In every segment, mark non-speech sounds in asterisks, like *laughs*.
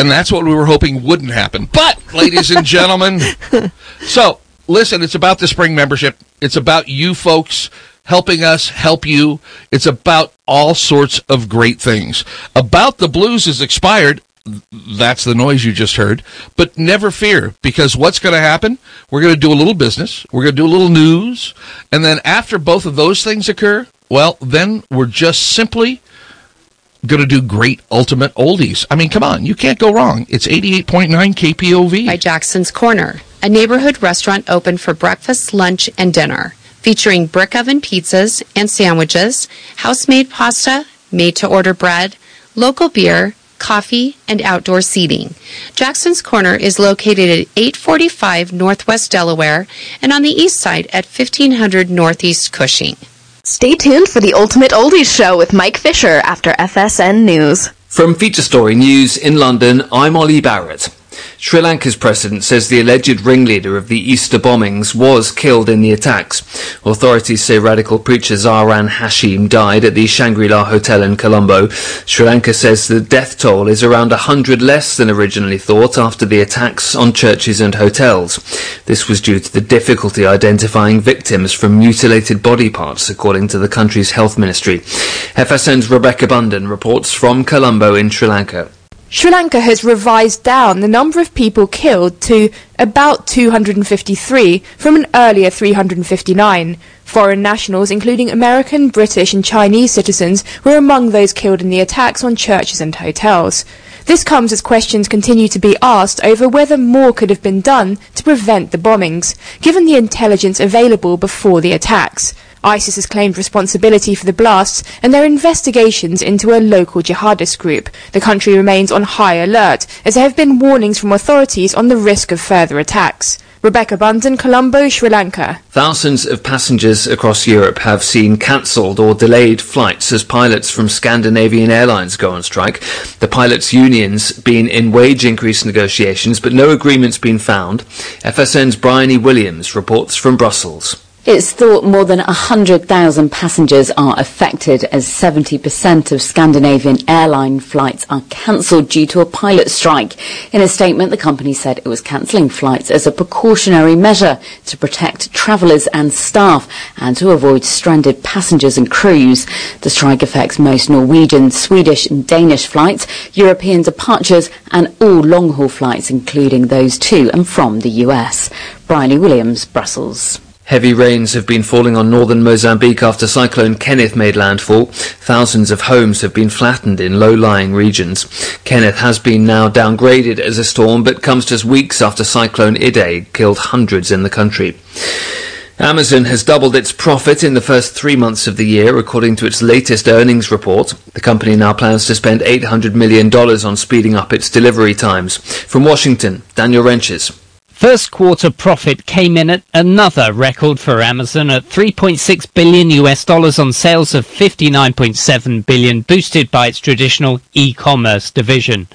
And that's what we were hoping wouldn't happen. But, ladies and gentlemen, *laughs* so listen, it's about the spring membership. It's about you folks helping us help you. It's about all sorts of great things. About the blues is expired. That's the noise you just heard. But never fear, because what's going to happen? We're going to do a little business. We're going to do a little news. And then after both of those things occur, well, then we're just simply going to do great ultimate oldies. I mean, come on, you can't go wrong. It's 88.9 KPOV. By Jackson's Corner, a neighborhood restaurant open for breakfast, lunch, and dinner, featuring brick oven pizzas and sandwiches, house made pasta, made to order bread, local beer, coffee, and outdoor seating. Jackson's Corner is located at 845 Northwest Delaware and on the east side at 1500 Northeast Cushing. Stay tuned for the Ultimate Oldies Show with Mike Fisher after FSN News. From Feature Story News in London, I'm Ollie Barrett. Sri Lanka's president says the alleged ringleader of the Easter bombings was killed in the attacks. Authorities say radical preacher Zaran Hashim died at the Shangri-La Hotel in Colombo. Sri Lanka says the death toll is around 100 less than originally thought after the attacks on churches and hotels. This was due to the difficulty identifying victims from mutilated body parts, according to the country's health ministry. FSN's Rebecca Bunden reports from Colombo in Sri Lanka. Sri Lanka has revised down the number of people killed to about 253 from an earlier 359. Foreign nationals, including American, British, and Chinese citizens, were among those killed in the attacks on churches and hotels. This comes as questions continue to be asked over whether more could have been done to prevent the bombings, given the intelligence available before the attacks. ISIS has claimed responsibility for the blasts and their investigations into a local jihadist group. The country remains on high alert, as there have been warnings from authorities on the risk of further attacks. Rebecca Bunden, Colombo, Sri Lanka. Thousands of passengers across Europe have seen cancelled or delayed flights as pilots from Scandinavian airlines go on strike. The pilots' unions been in wage increase negotiations, but no agreement's been found. FSN's Bryony Williams reports from Brussels. It's thought more than 100,000 passengers are affected as 70% of Scandinavian airline flights are cancelled due to a pilot strike. In a statement, the company said it was cancelling flights as a precautionary measure to protect travellers and staff and to avoid stranded passengers and crews. The strike affects most Norwegian, Swedish and Danish flights, European departures and all long-haul flights, including those to and from the US. Bryony Williams, Brussels. Heavy rains have been falling on northern Mozambique after Cyclone Kenneth made landfall. Thousands of homes have been flattened in low-lying regions. Kenneth has been now downgraded as a storm, but comes just weeks after Cyclone Idai killed hundreds in the country. Amazon has doubled its profit in the first three months of the year, according to its latest earnings report. The company now plans to spend $800 million on speeding up its delivery times. From Washington, Daniel Wrenches. First quarter profit came in at another record for Amazon at 3.6 billion US dollars on sales of 59.7 billion, boosted by its traditional e-commerce division.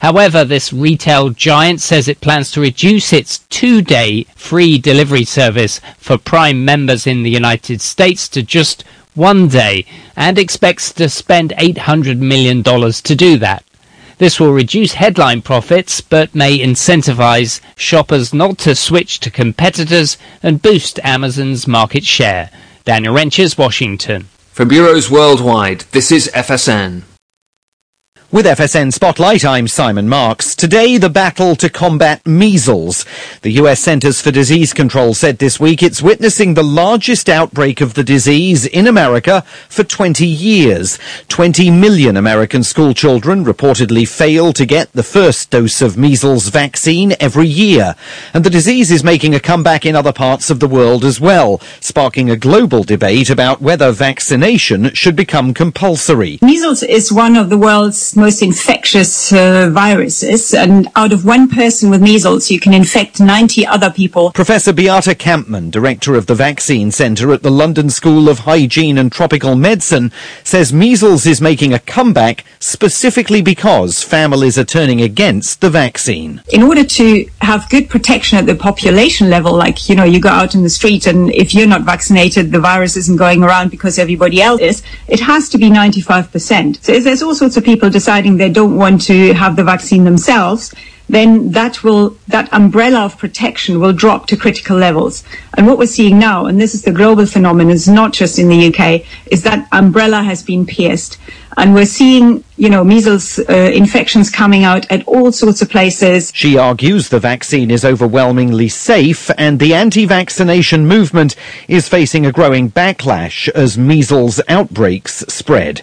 However, this retail giant says it plans to reduce its two-day free delivery service for Prime members in the United States to just one day and expects to spend $800 million to do that. This will reduce headline profits, but may incentivize shoppers not to switch to competitors and boost Amazon's market share. Daniel Wrenches, Washington. From bureaus worldwide, this is FSN. With FSN Spotlight, I'm Simon Marks. Today, the battle to combat measles. The US Centers for Disease Control said this week it's witnessing the largest outbreak of the disease in America for 20 years. 20 million American school children reportedly fail to get the first dose of measles vaccine every year. And the disease is making a comeback in other parts of the world as well, sparking a global debate about whether vaccination should become compulsory. Measles is one of the world's most infectious uh, viruses, and out of one person with measles, you can infect 90 other people. Professor Beate Kampmann, director of the Vaccine Centre at the London School of Hygiene and Tropical Medicine, says measles is making a comeback specifically because families are turning against the vaccine. In order to have good protection at the population level, like, you know, you go out in the street and if you're not vaccinated, the virus isn't going around because everybody else is, it has to be 95%. So there's all sorts of people deciding deciding they don't want to have the vaccine themselves, then that will that umbrella of protection will drop to critical levels. And what we're seeing now, and this is the global phenomenon, is not just in the UK, is that umbrella has been pierced, and we're seeing you know measles uh, infections coming out at all sorts of places. She argues the vaccine is overwhelmingly safe, and the anti-vaccination movement is facing a growing backlash as measles outbreaks spread.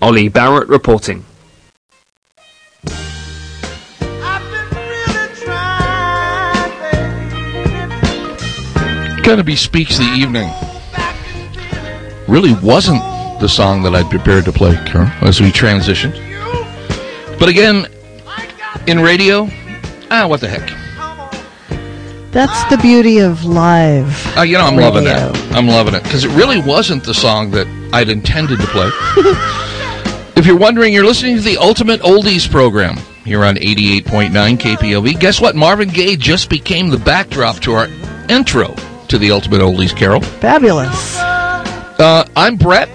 Ollie Barrett reporting. Gonna be Speaks the Evening. Really wasn't the song that I'd prepared to play, Carol, as we transitioned. But again, in radio, ah, what the heck. That's the beauty of live. Uh, you know, I'm radio. loving that. I'm loving it because it really wasn't the song that I'd intended to play. *laughs* if you're wondering, you're listening to the Ultimate Oldies program here on 88.9 KPOV. Guess what? Marvin Gaye just became the backdrop to our intro to the Ultimate Oldies Carol. Fabulous. Uh, I'm Brett,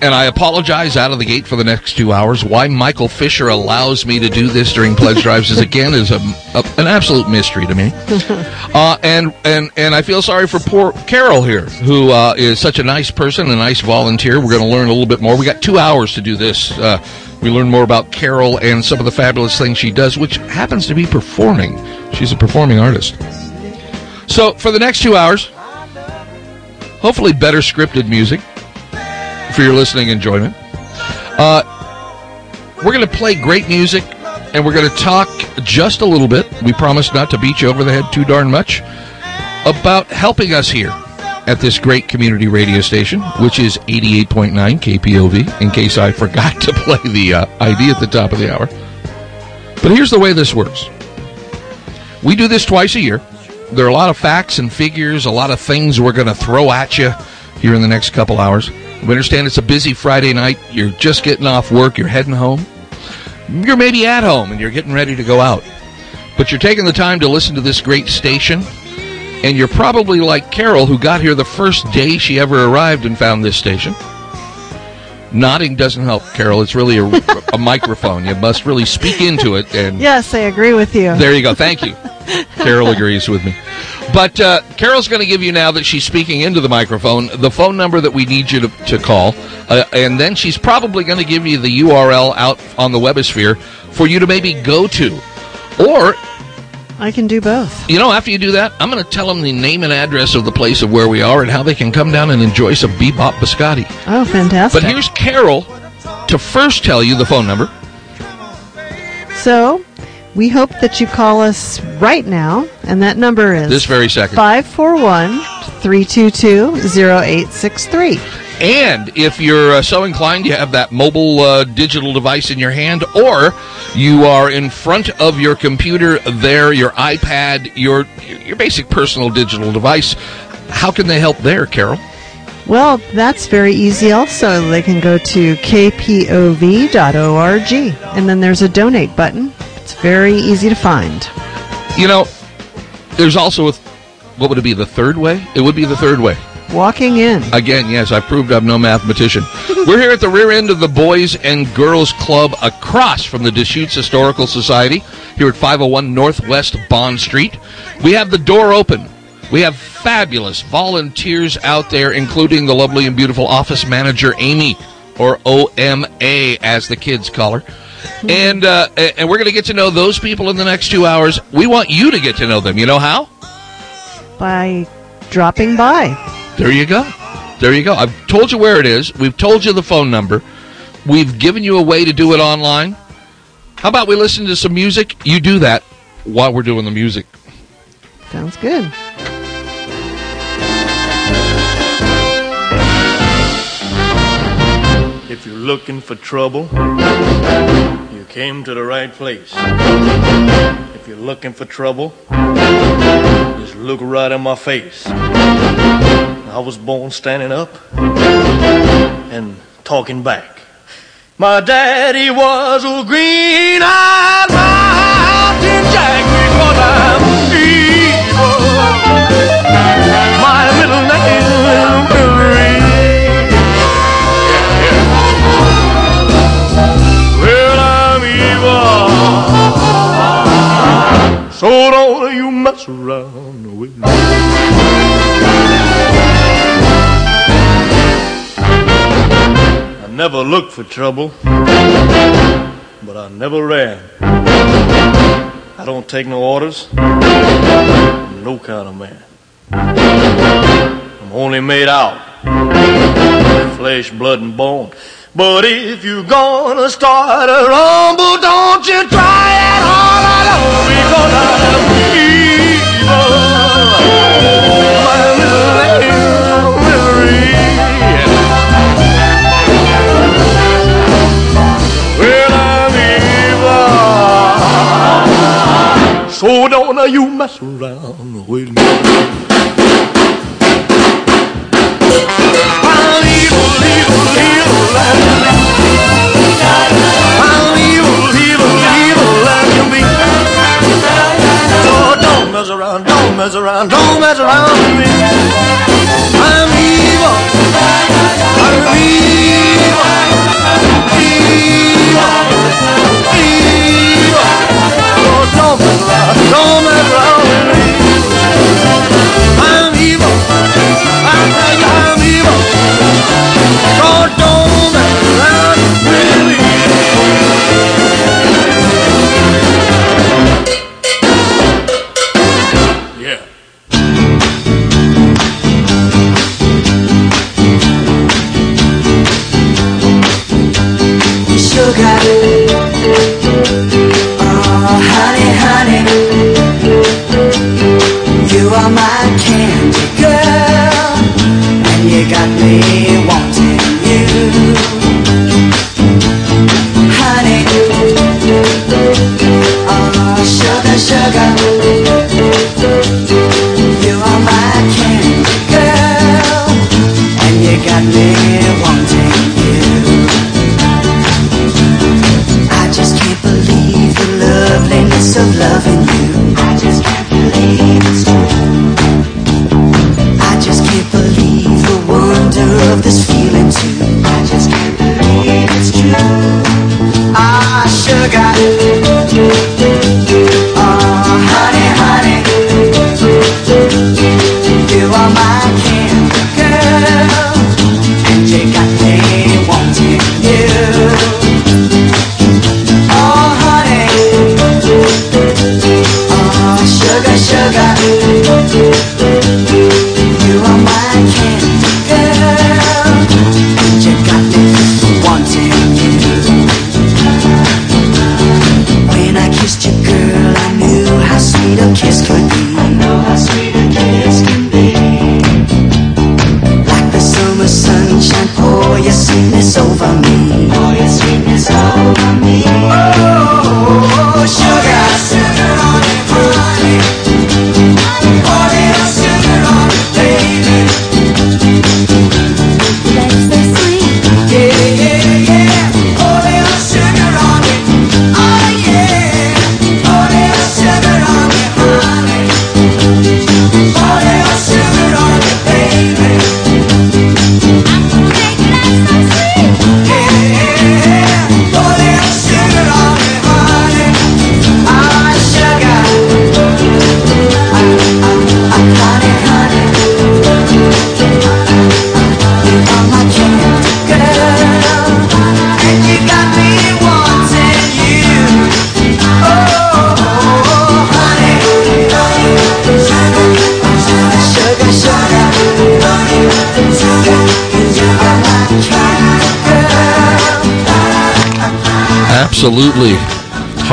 and I apologize out of the gate for the next two hours. Why Michael Fisher allows me to do this during pledge drives is again is a, a, an absolute mystery to me. *laughs* Uh, and and and I feel sorry for poor Carol here, who uh, is such a nice person, a nice volunteer. We're going to learn a little bit more. We got two hours to do this. Uh, we learn more about Carol and some of the fabulous things she does, which happens to be performing. She's a performing artist. So for the next two hours, hopefully better scripted music for your listening enjoyment. Uh, we're going to play great music, and we're going to talk just a little bit. We promise not to beat you over the head too darn much about helping us here at this great community radio station, which is 88.9 KPOV, in case I forgot to play the uh, ID at the top of the hour. But here's the way this works we do this twice a year. There are a lot of facts and figures, a lot of things we're going to throw at you here in the next couple hours. We understand it's a busy Friday night. You're just getting off work, you're heading home. You're maybe at home and you're getting ready to go out. But you're taking the time to listen to this great station. And you're probably like Carol, who got here the first day she ever arrived and found this station. Nodding doesn't help, Carol. It's really a, a *laughs* microphone. You must really speak into it. And Yes, I agree with you. there you go. Thank you. *laughs* Carol agrees with me. But uh, Carol's going to give you now that she's speaking into the microphone the phone number that we need you to, to call. Uh, and then she's probably going to give you the URL out on the webosphere for you to maybe go to. Or, I can do both. you know, after you do that, I'm going to tell them the name and address of the place of where we are and how they can come down and enjoy some bebop biscotti. Oh, fantastic. But here's Carol to first tell you the phone number. So, we hope that you call us right now, and that number is This very second. 541 322 0863. And if you're uh, so inclined, you have that mobile uh, digital device in your hand, or you are in front of your computer there, your iPad, your your basic personal digital device. How can they help there, Carol? Well, that's very easy also. They can go to kpov.org, and then there's a donate button. It's very easy to find. You know, there's also a, what would it be? The third way? It would be the third way. Walking in. Again, yes, I proved I'm no mathematician. *laughs* We're here at the rear end of the Boys and Girls Club across from the Deschutes Historical Society here at 501 Northwest Bond Street. We have the door open. We have fabulous volunteers out there, including the lovely and beautiful office manager, Amy, or OMA, as the kids call her. And, uh, and we're going to get to know those people in the next two hours. We want you to get to know them. You know how? by dropping by. There you go. There you go. I've told you where it is. We've told you the phone number. We've given you a way to do it online. How about we listen to some music? You do that while we're doing the music. Sounds good. If you're looking for trouble, you came to the right place. If you're looking for trouble, just look right in my face. I was born standing up and talking back. My daddy was a green-eyed mountain jack because I'm evil. My middle name So don't you mess around with me. I never looked for trouble, but I never ran. I don't take no orders, no kind of man. I'm only made out of flesh, blood, and bone. But if you're gonna start a rumble, don't you try it all alone because I'm evil. My angel Mary. Well, I'm evil. So don't you mess around with me. I'm evil, evil, evil mess around, don't mess around, don't mess around with me. I'm evil. I'm. Evil. Evil.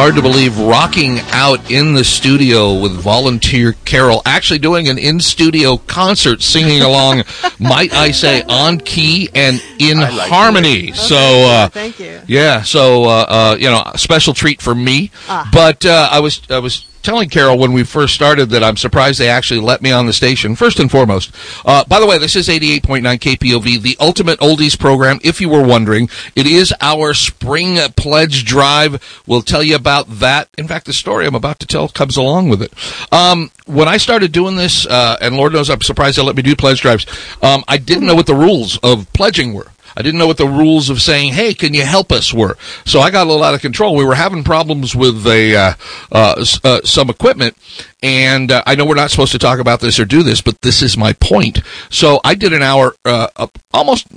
Hard to believe rocking out in the studio with volunteer Carol, actually doing an in studio concert, singing along, *laughs* might I say, on key and in harmony. so, uh, thank you. yeah, so uh, uh, you know, special treat for me. Ah. But uh, I was I was telling Carol when we first started that I'm surprised they actually let me on the station. First and foremost, uh, by the way, this is 88.9 KPOV, the ultimate oldies program. If you were wondering, it is our spring pledge drive. We'll tell you about that. In fact, the story I'm about to tell comes along with it. Um, when I started doing this, uh, and Lord knows I'm surprised they let me do pledge drives. Um, I didn't know what the rules of pledging were. I didn't know what the rules of saying, "Hey, can you help us?" were. So I got a little out of control. We were having problems with a uh, uh, uh, some equipment, and uh, I know we're not supposed to talk about this or do this, but this is my point. So I did an hour, uh, almost.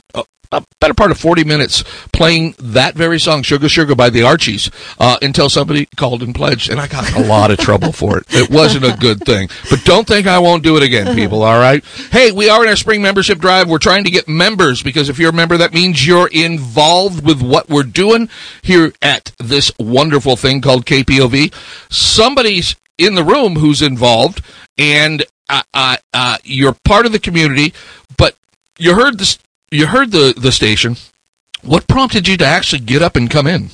Uh, a better part of 40 minutes playing that very song, Sugar Sugar by the Archies, uh, until somebody called and pledged, and I got a lot of trouble for it. It wasn't a good thing. But don't think I won't do it again, people, all right? Hey, we are in our spring membership drive. We're trying to get members because if you're a member, that means you're involved with what we're doing here at this wonderful thing called KPOV. Somebody's in the room who's involved, and uh, uh, uh, you're part of the community, but you heard this you heard the the station. What prompted you to actually get up and come in?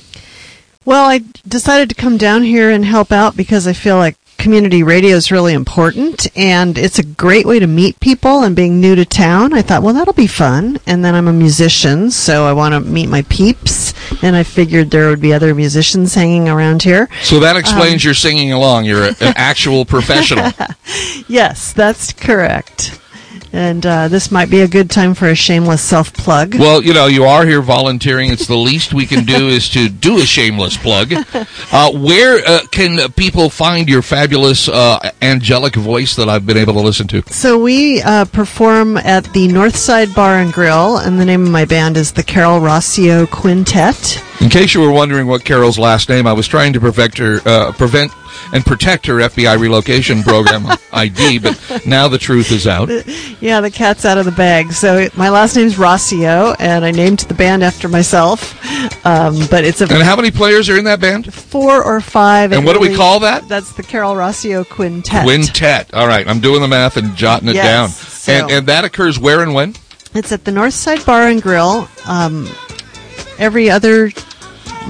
Well, I decided to come down here and help out because I feel like community radio is really important and it's a great way to meet people and being new to town. I thought well that'll be fun. And then i'm a musician so i want to meet my peeps and i figured there would be other musicians hanging around here. So that explains Um, your singing along. You're an *laughs* actual professional. *laughs* Yes that's correct and uh, this might be a good time for a shameless self plug well you know you are here volunteering. It's the least we can do is to do a shameless plug. *laughs* Uh, where uh, can people find your fabulous uh, angelic voice that i've been able to listen to? So we uh, perform at the Northside Bar and Grill, and the name of my band is the Carol Rossio Quintet. In case you were wondering what carol's last name i was trying to prevent her uh, prevent and protect her fbi relocation program *laughs* id but now the truth is out *laughs* Yeah, the cat's out of the bag. So my last name's Rossio, and I named the band after myself. Um, but it's a and how many players are in that band four or five. And what do we call that? That's the Carol Rossio Quintet. Quintet. All right, I'm doing the math and jotting it Yes, down. so- And and that occurs where and when? It's at the Northside Bar and Grill. Um, every other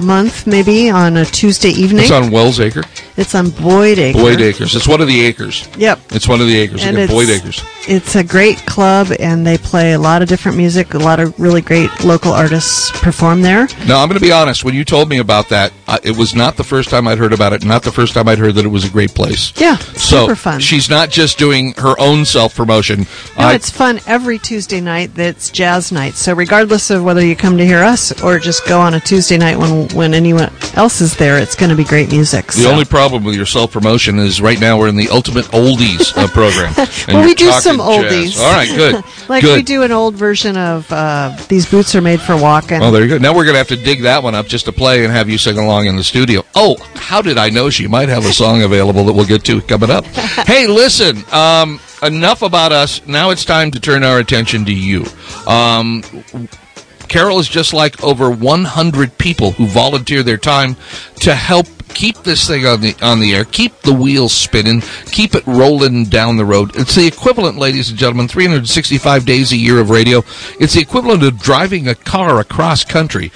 month, maybe on a Tuesday evening. It's on Wells Acre. It's on Boyd Acres. Boyd Acres. It's one of the acres. Yep. It's one of the acres. And Again, it's- Boyd Acres. It's a great club, and they play a lot of different music. A lot of really great local artists perform there. Now, I'm going to be honest. When you told me about that, uh, it was not the first time I'd heard about it. Not the first time I'd heard that it was a great place. Yeah, So super fun. she's not just doing her own self promotion. No, it's fun every Tuesday night. That's jazz night. So regardless of whether you come to hear us or just go on a Tuesday night when when anyone else is there, it's going to be great music. the so. only problem with your self promotion is right now we're in the ultimate oldies uh, program. *laughs* Well, we do some jazz. oldies. All right, good. *laughs* like good. we do an old version of uh, "These Boots Are Made for Walking." Oh, there you go. Now we're going to have to dig that one up just to play and have you sing along in the studio. Oh, how did I know she might have a song available that we'll get to coming up? *laughs* hey, listen, um, enough about us. Now it's time to turn our attention to you. Um, Carol is just like over 100 people who volunteer their time to help keep this thing on the on the air, keep the wheels spinning, keep it rolling down the road. It's the equivalent, ladies and gentlemen, 365 days a year of radio. It's the equivalent of driving a car across country,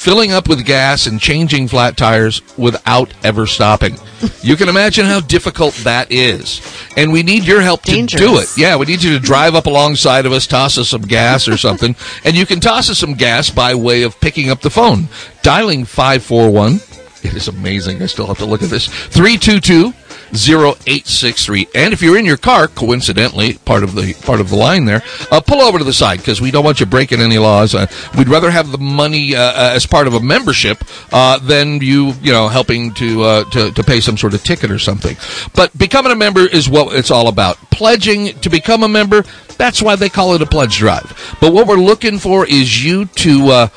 filling up with gas and changing flat tires without ever stopping. You can imagine how difficult that is. And we need your help to do it. Yeah, we need you to drive up alongside of us, toss us some gas or something. *laughs* and you can toss us some gas by way of picking up the phone, dialing 541. It is amazing. I still have to look at this. 322 0863. And if you're in your car, coincidentally, part of the part of the line there, uh, pull over to the side because we don't want you breaking any laws. Uh, we'd rather have the money uh, uh, as part of a membership uh, than you, you know, helping to, uh, to to pay some sort of ticket or something. But becoming a member is what it's all about. Pledging to become a member. That's why they call it a pledge drive. But what we're looking for is you to.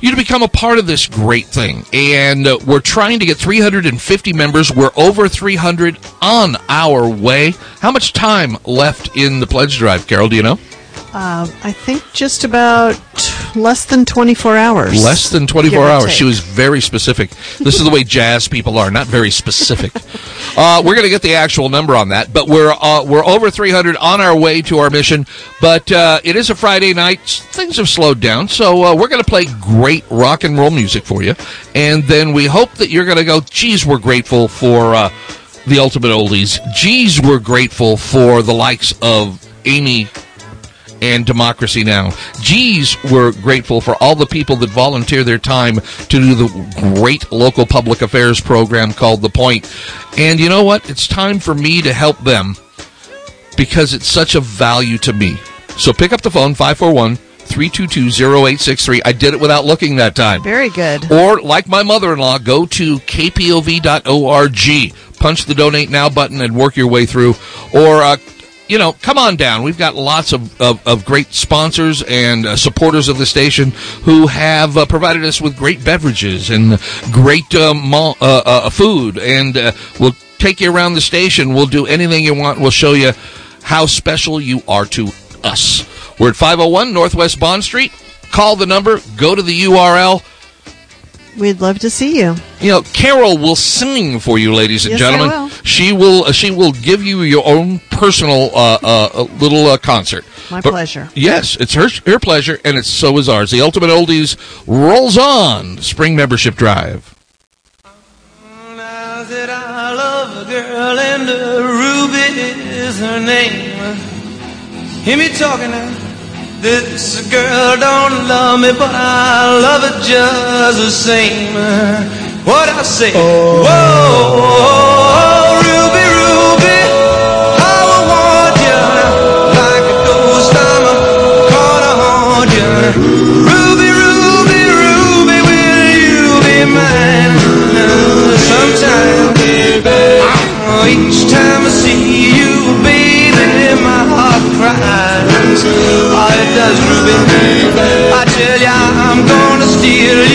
You to become a part of this great thing. And uh, we're trying to get 350 members. We're over 300 on our way. How much time left in the pledge drive, Carol? Do you know? Uh, I think just about less than 24 hours. Less than 24 hours. take. She was very specific. This is the way *laughs* jazz people are, not very specific. Uh, we're going to get the actual number on that, but we're uh, we're over 300 on our way to our mission. But uh, it is a Friday night. Things have slowed down, so uh, we're going to play great rock and roll music for you, and then we hope that you're going to go. Geez, we're grateful for uh, the ultimate oldies. Geez, we're grateful for the likes of Amy and Democracy Now. Geez, we're grateful for all the people that volunteer their time to do the great local public affairs program called The Point. And you know what? It's time for me to help them because it's such a value to me. So pick up the phone, 541 322 0863. I did it without looking that time. Very good. Or, like my mother in law, go to kpov.org, punch the donate now button, and work your way through. Or, uh, you know, come on down. We've got lots of, of, of great sponsors and uh, supporters of the station who have uh, provided us with great beverages and great uh, mall, uh, uh, food. And uh, we'll take you around the station. We'll do anything you want. We'll show you how special you are to us. We're at 501 Northwest Bond Street. Call the number, go to the URL. We'd love to see you. You know, Carol will sing for you, ladies and Yes, I gentlemen. will. She will. Uh, she will give you your own personal uh, uh, little uh, concert. My But- pleasure. Yes, it's her her pleasure, and it's so is ours. The Ultimate Oldies rolls on. Spring membership drive. Now that I love a girl and Ruby is her name. Hear me talking now. This girl don't love me, but I love her just the same. What I say? Oh. Whoa, Ruby, does, Ruby. I tell ya, I'm gonna steal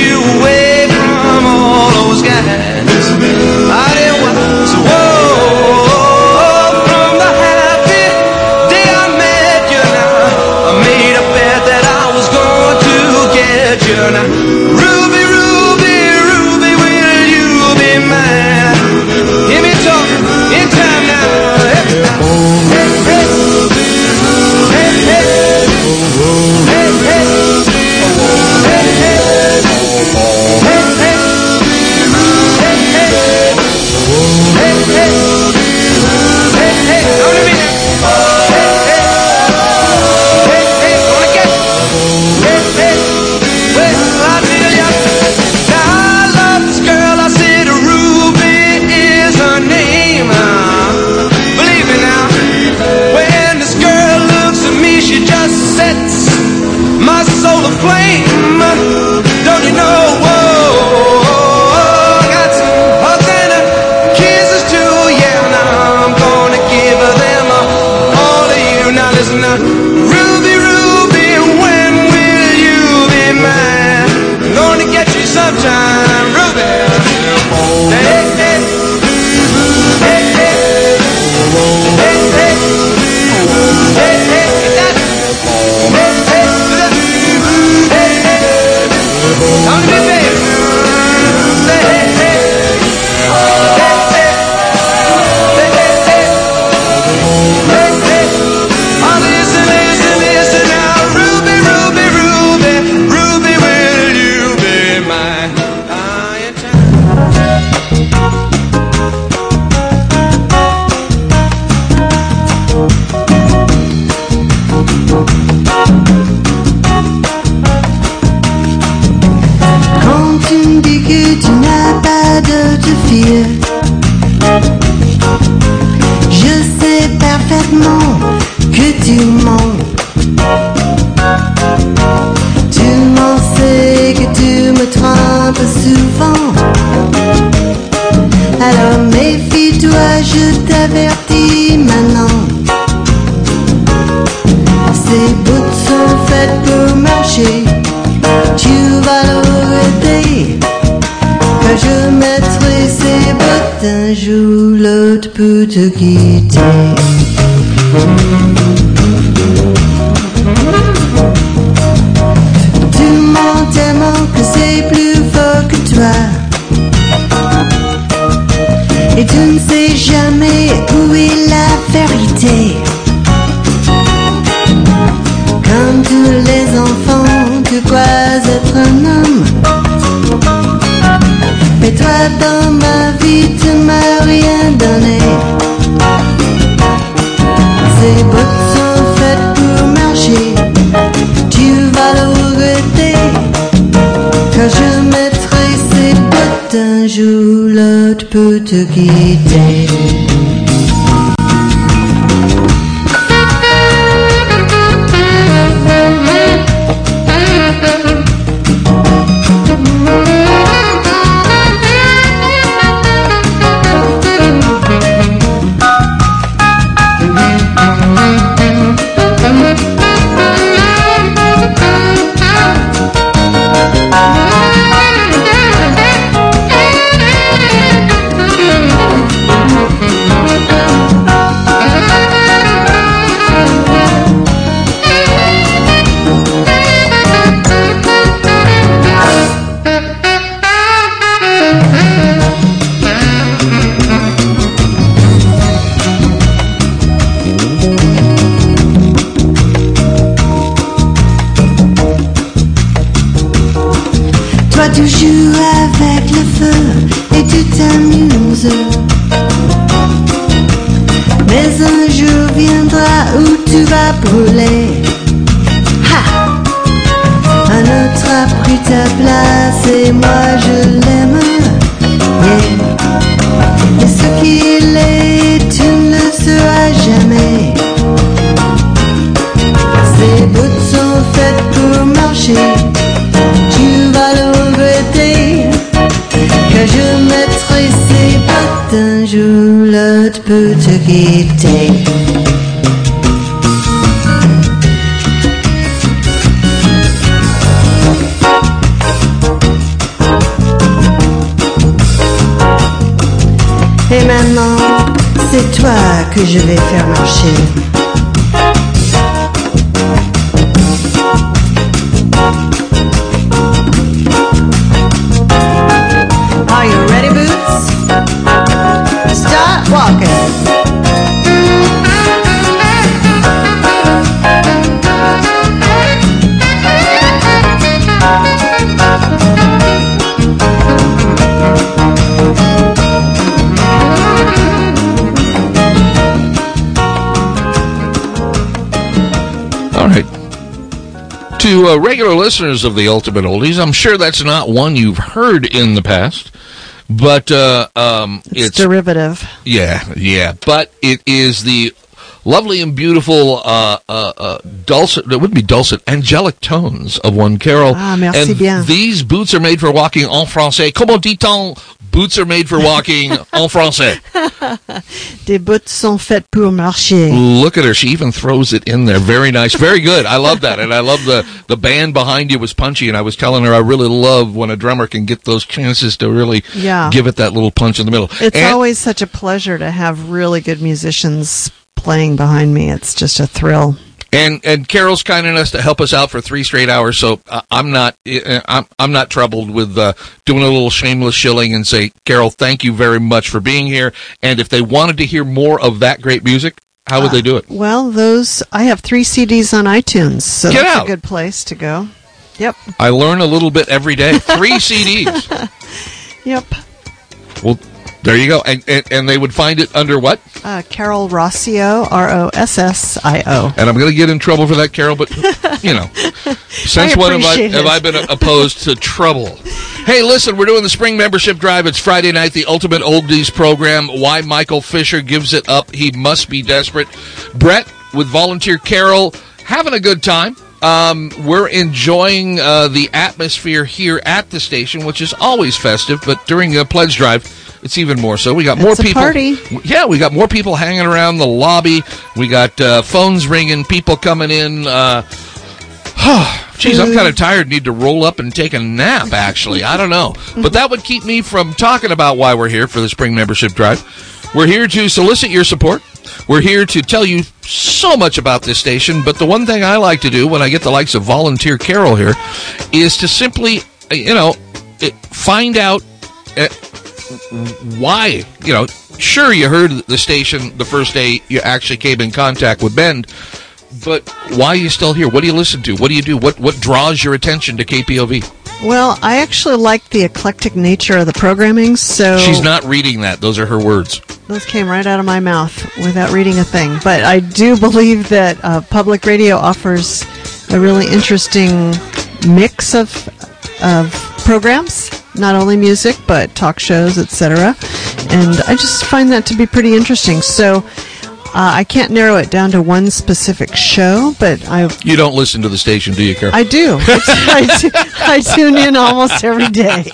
pour peut viendra où tu vas brûler. Ha! Un autre a pris ta place et moi je l'aime. Yeah. Et ce qu'il est, tu ne le sauras jamais. Ces bottes sont faites pour marcher. Tu vas le regretter Que je mettrai ces bottes Un jour l'autre peut te quitter que je vais faire marcher. To uh, regular listeners of the Ultimate Oldies, I'm sure that's not one you've heard in the past, but uh, um, It's, derivative. Yeah, yeah, but it is the lovely and beautiful uh, uh, uh, dulcet. It wouldn't be dulcet, angelic tones of one Carol. Ah, merci and bien. These boots are made for walking en français. Comment dit-on? Boots are made for walking *laughs* en français. Des bottes sont faites pour marcher. Look at her. She even throws it in there. Very nice. Very good. I love that. And I love the, the band behind you was punchy. And I was telling her I really love when a drummer can get those chances to really Yeah. give it that little punch in the middle. It's And- always such a pleasure to have really good musicians playing behind me. It's just a thrill. And and Carol's kind enough to help us out for three straight hours, so uh, I'm not uh, I'm I'm not troubled with uh, doing a little shameless shilling and say, Carol, thank you very much for being here. And if they wanted to hear more of that great music, how would they do it? Well, those I have three CDs on iTunes, so Get that's out. a good place to go. Yep, I learn a little bit every day. Three *laughs* CDs. *laughs* yep. Well, there you go. And, and and they would find it under what? Uh, Carol Rossio, R O S S I O. And I'm going to get in trouble for that, Carol. But you know, *laughs* since when have I have. I been opposed to trouble? Hey, listen, we're doing the spring membership drive. It's Friday night, the Ultimate Oldies program. Why Michael Fisher gives it up? He must be desperate. Brett with volunteer Carol having a good time. Um, we're enjoying uh, the atmosphere here at the station, which is always festive, but during the pledge drive, it's even more so. We got more It's people. party. Yeah, we got more people hanging around the lobby. We got uh, phones ringing, people coming in. Uh, *sighs* Geez, I'm kind of tired. Need to roll up and take a nap. Actually, I don't know, *laughs* but that would keep me from talking about why we're here for the spring membership drive. We're here to solicit your support. We're here to tell you so much about this station. But the one thing I like to do when I get the likes of volunteer Carol here is to simply, uh, you know, find out. Why? You know, sure, you heard the station the first day you actually came in contact with Bend, but why are you still here? What do you listen to? What do you do? What what draws your attention to KPOV? Well, I actually like the eclectic nature of the programming, so She's not reading that. Those are her words. those came right out of my mouth without reading a thing. But I do believe that uh, public radio offers a really interesting mix of of programs, not only music but talk shows, etc. And I just find that to be pretty interesting. So. Uh, I can't narrow it down to one specific show, but I You don't listen to the station, do you, Carol? I do. *laughs* I, tu- I tune in almost every day. *laughs*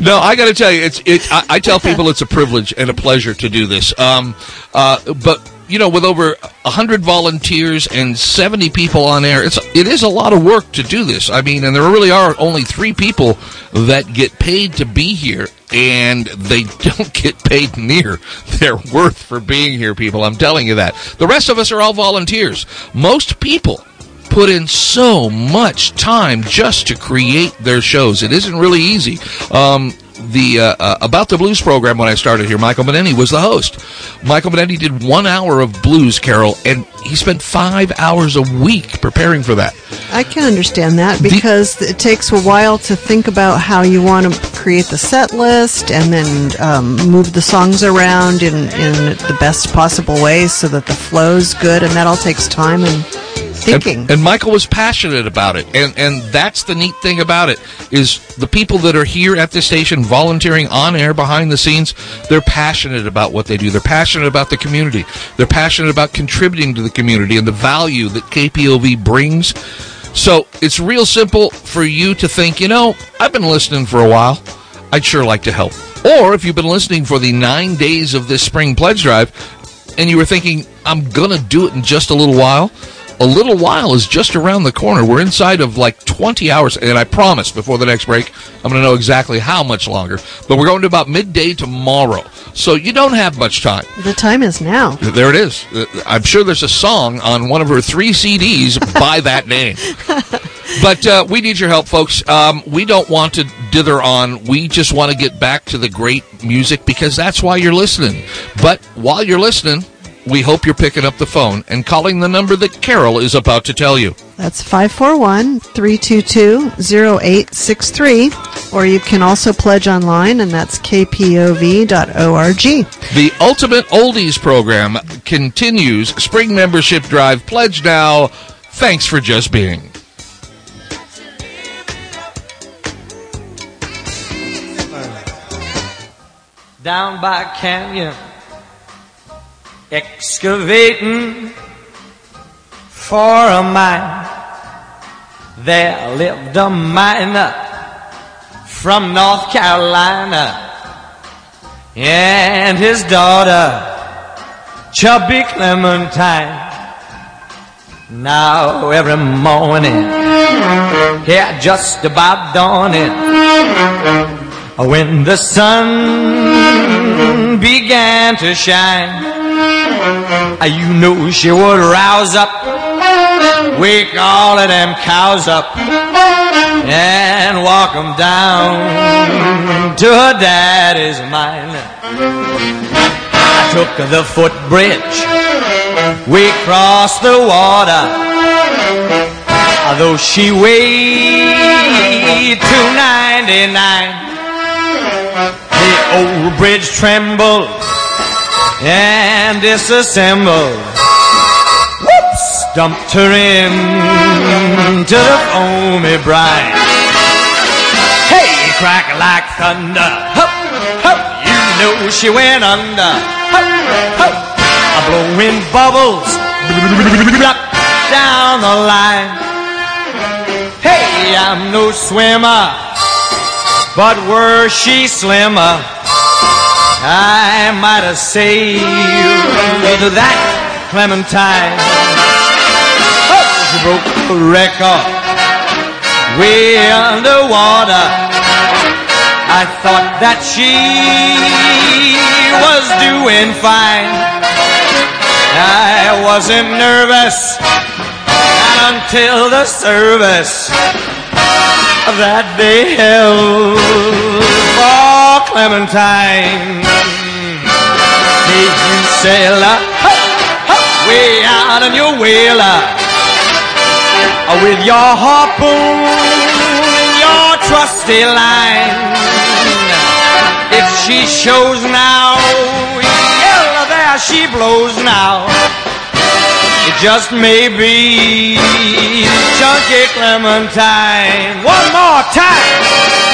no, I got to tell you, it's it. I, I tell people it's a privilege and a pleasure to do this. Um, uh, but you know, with over hundred volunteers and seventy people on air, it's it is a lot of work to do this. I mean, and there really are only three people that get paid to be here, and they *laughs* don't get paid near their worth for being here. People, I'm telling you that. The rest of us are all volunteers. Most people put in so much time just to create their shows. It isn't really easy. Um, the uh, uh, About the Blues program when I started here, Michael Benetti was the host. Michael Benetti did one hour of blues, Carol, and he spent five hours a week preparing for that. I can understand that because it takes a while to think about how you want to create the set list and then um, move the songs around in, in the best possible way so that the flow's good, and that all takes time and thinking. And, and Michael was passionate about it, and and that's the neat thing about it is the people that are here at this station volunteering on air behind the scenes. They're passionate about what they do. They're passionate about the community. They're passionate about contributing to the community and the value that KPOV brings. So it's real simple for you to think, you know, I've been listening for a while. I'd sure like to help. Or if you've been listening for the nine days of this spring pledge drive and you were thinking, I'm going to do it in just a little while, a little while is just around the corner. We're inside of like 20 hours, and I promise before the next break, I'm going to know exactly how much longer. But we're going to about midday tomorrow. So you don't have much time. The time is now. There it is. Uh, I'm sure there's a song on one of her three CDs by that name. *laughs* But uh, we need your help, folks. Um, we don't want to dither on. We just want to get back to the great music because that's why you're listening. But while you're listening, we hope you're picking up the phone and calling the number that Carol is about to tell you. That's 541 322 0863. Or you can also pledge online, and that's kpov.org. The Ultimate Oldies program continues. Spring membership drive. Pledge now. Thanks for just being. down by canyon, excavating for a mine. There lived a miner from North Carolina and his daughter, Chubby Clementine. Now every morning, yeah, just about dawning, when the sun began to shine, you know she would rouse up, wake all of them cows up, and walk 'em down to her daddy's mine. I took the footbridge, we crossed the water, although she weighed 299. Old bridge trembled and disassembled. Whoops! Dumped her in to the foamy brine. Hey, crack like thunder. Hup, hup, you know she went under. Hup, hup, blowing bubbles down the line. Hey, I'm no swimmer, but were she slimmer, I might have saved that Clementine. Oh, she broke the record way underwater. I thought that she was doing fine. I wasn't nervous until the service. That they held for Clementine. Hey, you sailor, way out on your whaler, uh, with your harpoon and your trusty line. If she shows now, yell there she blows now. Just maybe Chunky Clementine. One more time.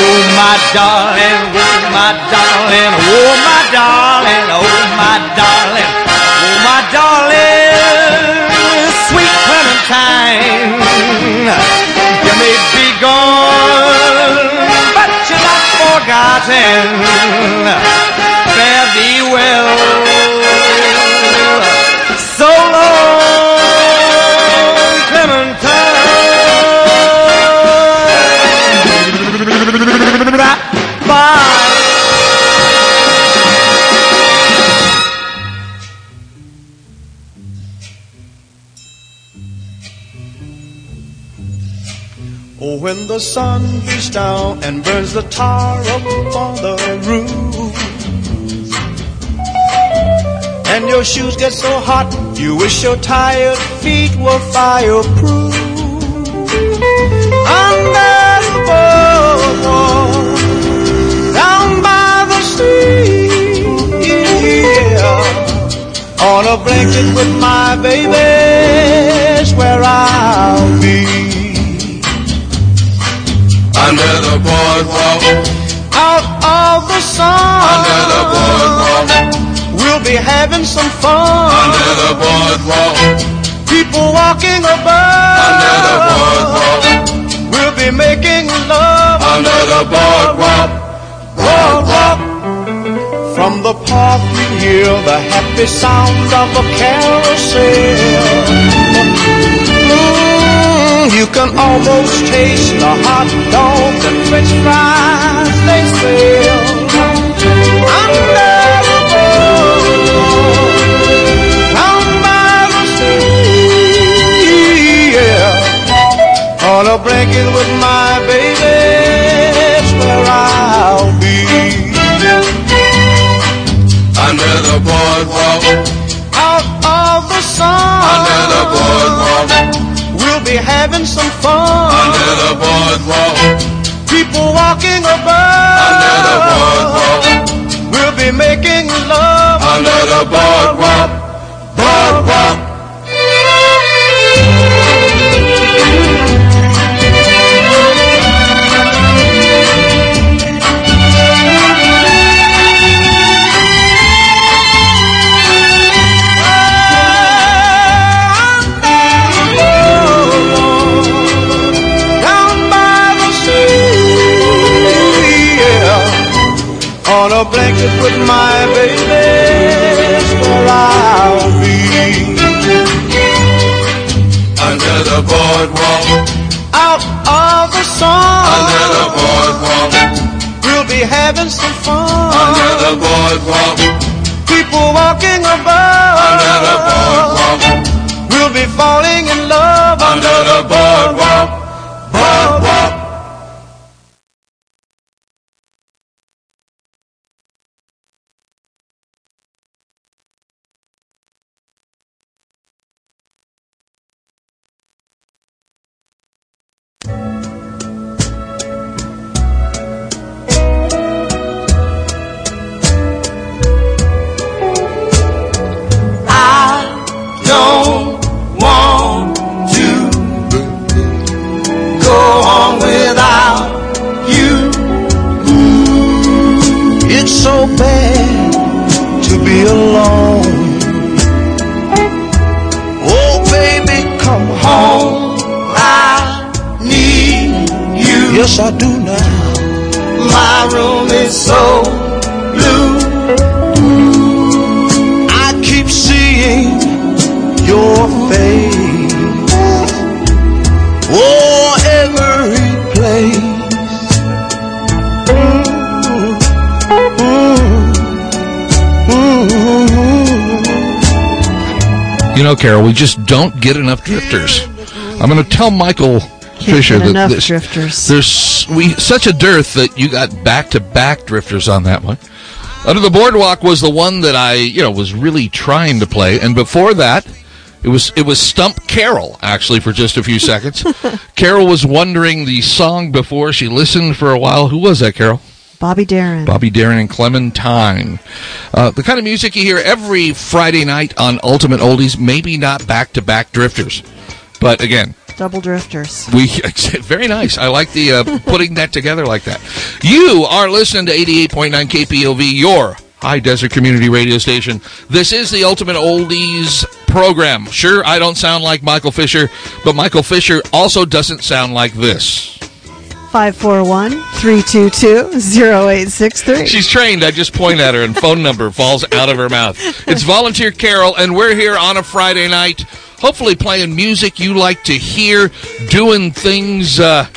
Oh, my darling, oh, my darling, oh, my darling, oh, my darling, oh, my darling, sweet Clementine. You may be gone, but you're not forgotten. Fare thee well. When the sun beats down and burns the tar up on the roof, and your shoes get so hot, you wish your tired feet were fireproof. Under the boardwalk, down by the sea, yeah, on a blanket with my baby's where I'll be. Under the boardwalk, out of the sun. Under the boardwalk. We'll be having some fun. under the boardwalk, People walking above. under the boardwalk, We'll be making love. under the boardwalk, Boardwalk. From the park you hear the happy sound of a carousel. You can almost taste the hot dogs and french fries they sell. Under the boardwalk, down by the sea, yeah. On a blanket with my baby, it's where I'll be. under the boardwalk, Out of the sun, under the boardwalk, be having some fun. under the boardwalk, People walking above, under the boardwalk, we'll be making love. under the boardwalk, boardwalk. We just don't get enough drifters. I'm going to tell Michael Can't Fisher, the- enough this- drifters. There's we such a dearth that you got back to back drifters on that one. Under the Boardwalk was the one that I, you know, was really trying to play, and before that, it was it was Stump Carol actually for just a few seconds. *laughs* Carol was wondering the song before she listened for a while. Who was that, Carol? Bobby Darin. Bobby Darin and Clementine. Uh, the kind of music you hear every Friday night on Ultimate Oldies, maybe not back to back drifters, but again, Double drifters. we *laughs* very nice. I like the uh, putting that together like that. You are listening to 88.9 KPOV, your high desert community radio station. This is the Ultimate Oldies program. Sure, I don't sound like Michael Fisher, but Michael Fisher also doesn't sound like this. 541 322 0863. She's trained. I just point at her and phone number falls out of her mouth. It's Volunteer Carol, and we're here on a Friday night, hopefully playing music you like to hear, doing things uh,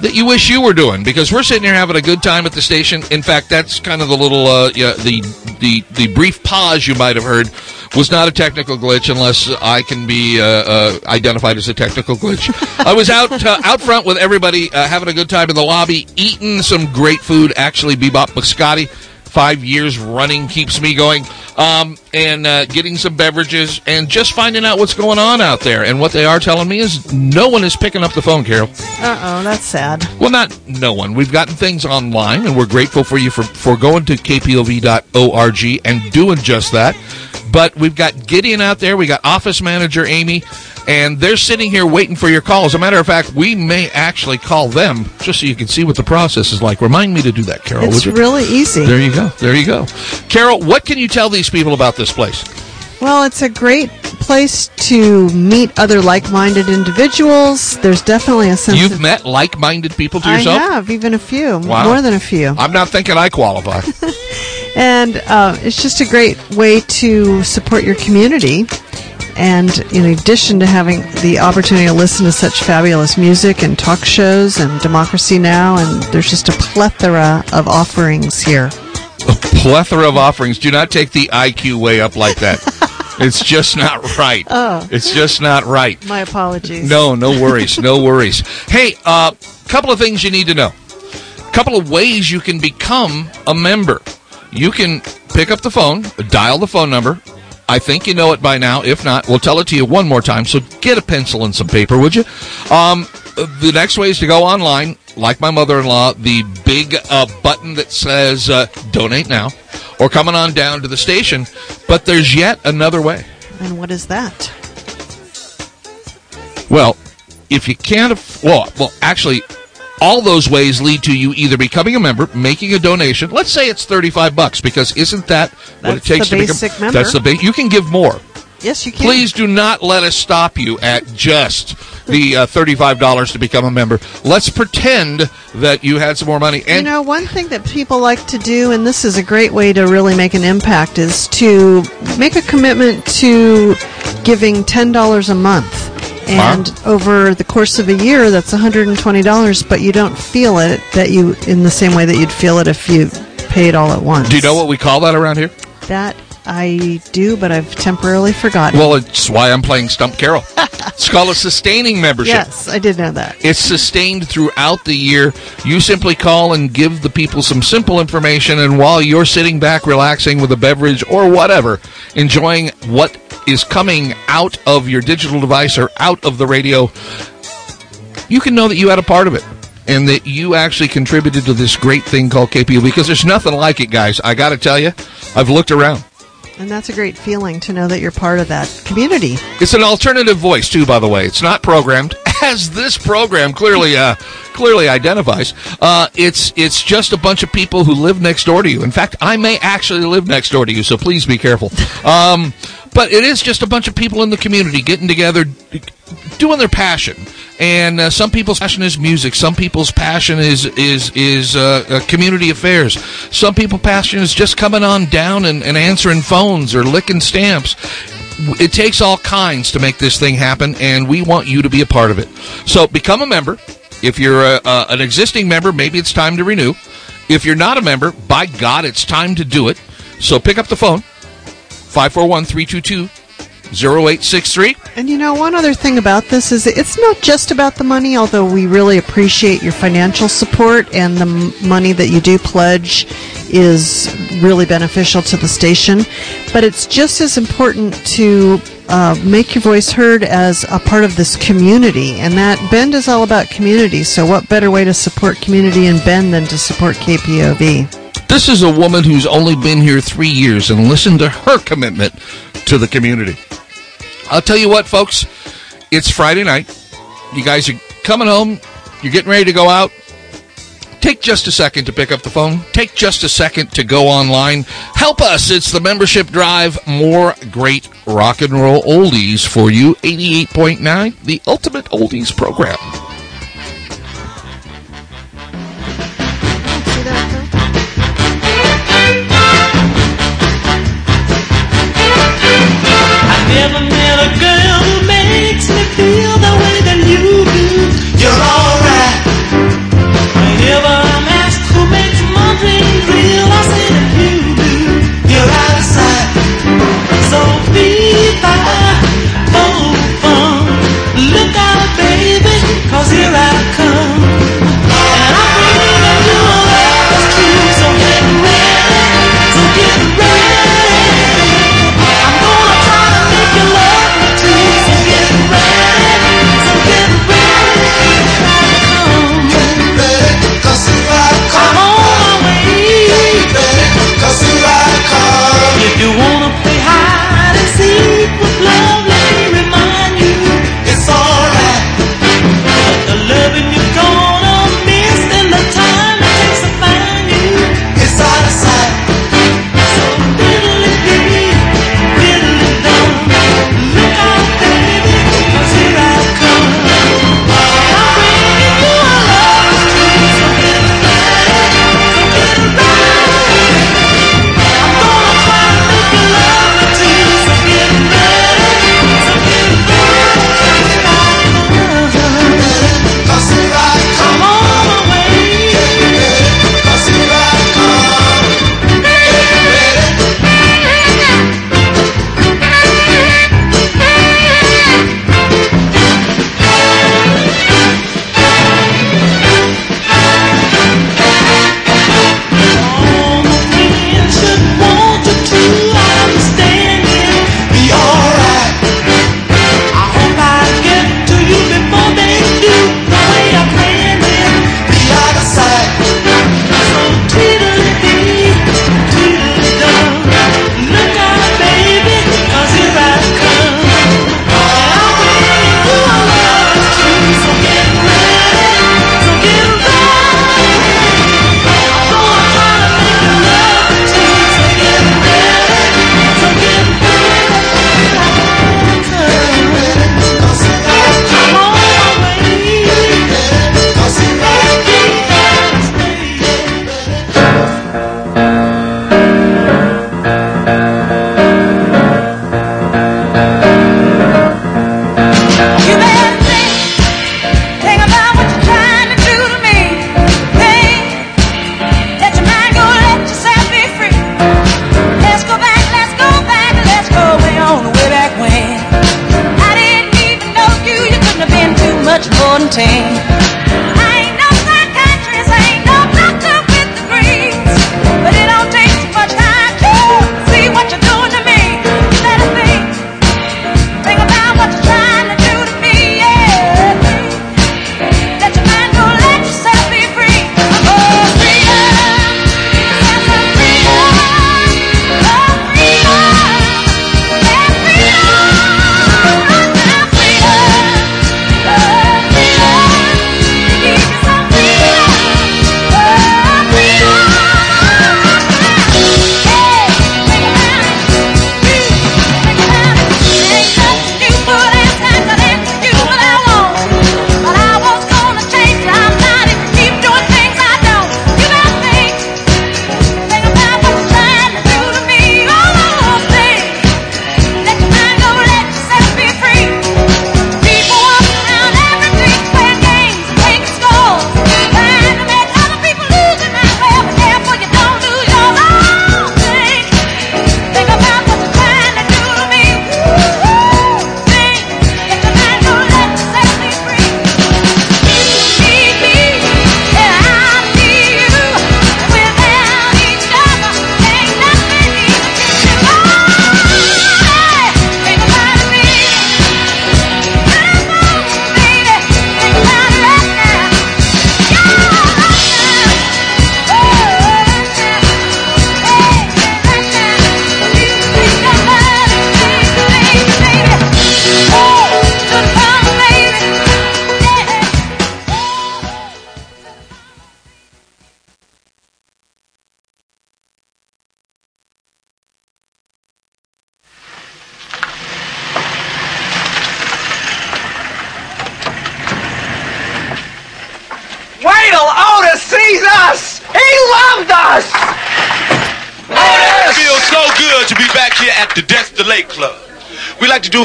that you wish you were doing because we're sitting here having a good time at the station. In fact, that's kind of the little uh, yeah, the the the brief pause you might have heard was not a technical glitch unless I can be uh, uh, identified as a technical glitch. *laughs* I was out uh, out front with everybody uh, having a good time in the lobby, eating some great food. Actually, Bebop Biscotti. Five years running keeps me going, um, and uh, getting some beverages and just finding out what's going on out there. And what they are telling me is no one is picking up the phone, Carol. Uh oh, that's sad. Well, not no one. We've gotten things online, and we're grateful for you for, for going to kpov.org and doing just that. But we've got Gideon out there. We got office manager Amy, and they're sitting here waiting for your call. As a matter of fact, we may actually call them just so you can see what the process is like. Remind me to do that, Carol. It's would you? really easy. There you go. There you go. Carol, what can you tell these people about this place? Well, it's a great place to meet other like-minded individuals. There's definitely a sense You've met like-minded people to yourself. I have even a few, Wow. more than a few. I'm not thinking I qualify. *laughs* And uh, it's just a great way to support your community. And in addition to having the opportunity to listen to such fabulous music and talk shows and Democracy Now! and there's just a plethora of offerings here. a plethora of offerings. Do not take the IQ way up like that. *laughs* it's just not right. Oh. It's just not right. My apologies. No, no worries, no worries. Hey, a uh, couple of things you need to know. A couple of ways you can become a member. You can pick up the phone, dial the phone number. I think you know it by now. If not, we'll tell it to you one more time. So get a pencil and some paper, would you? Um, the next way is to go online, like my mother-in-law, the big uh, button that says uh, "Donate Now," or coming on down to the station. But there's yet another way. And what is that? Well, if you can't, well, well, actually, all those ways lead to you either becoming a member, making a donation. Let's say it's thirty-five bucks, because isn't that what it takes to become? member. That's the You can give more. Yes, you can. Please do not let us stop you at just the uh, thirty-five dollars to become a member. Let's pretend that you had some more money. you know, one thing that people like to do, and this is a great way to really make an impact, is to make a commitment to giving $10 a month. And over the course of a year, that's $120, but you don't feel it that you in the same way that you'd feel it if you paid all at once. do you know what we call that around here? That I do, but I've temporarily forgotten. Well, it's why I'm playing Stump Carol. *laughs* it's called a sustaining membership. yes, I did know that. It's sustained throughout the year. You simply call and give the people some simple information, and while you're sitting back relaxing with a beverage or whatever, enjoying what is coming out of your digital device or out of the radio, you can know that you had a part of it. And that you actually contributed to this great thing called KPO because there's nothing like it, guys. I got to tell you, I've looked around. And that's a great feeling to know that you're part of that community. It's an alternative voice too, by the way. It's not programmed, *laughs* as this program clearly uh, clearly identifies. Uh, it's it's just a bunch of people who live next door to you. In fact, I may actually live next door to you, so please be careful. *laughs* Um, but it is just a bunch of people in the community getting together, doing their passion. And uh, some people's passion is music. Some people's passion is is is uh, uh, community affairs. Some people's passion is just coming on down and, and answering phones or licking stamps. It takes all kinds to make this thing happen, and we want you to be a part of it. So become a member. If you're a, a, an existing member, maybe it's time to renew. If you're not a member, by God, it's time to do it. So pick up the phone, 541 322 0863. And you know, one other thing about this is it's not just about the money, although we really appreciate your financial support and the m- money that you do pledge is really beneficial to the station. But it's just as important to uh, make your voice heard as a part of this community. And that Bend is all about community. So, what better way to support community in Bend than to support KPOV? This is a woman who's only been here three years, and listen to her commitment to the community. I'll tell you what, folks, it's Friday night. You guys are coming home, you're getting ready to go out. Take just a second to pick up the phone. Take just a second to go online. Help us. It's the membership drive. More great rock and roll oldies for you. 88.9, the ultimate oldies program. Never a girl who makes me feel the way that you do. You're alright. Whenever I'm asked who makes my real, I say that you do. You're out of sight. So be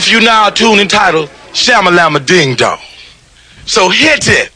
you now a tune entitled Shamalama Ding Dong. So hit it.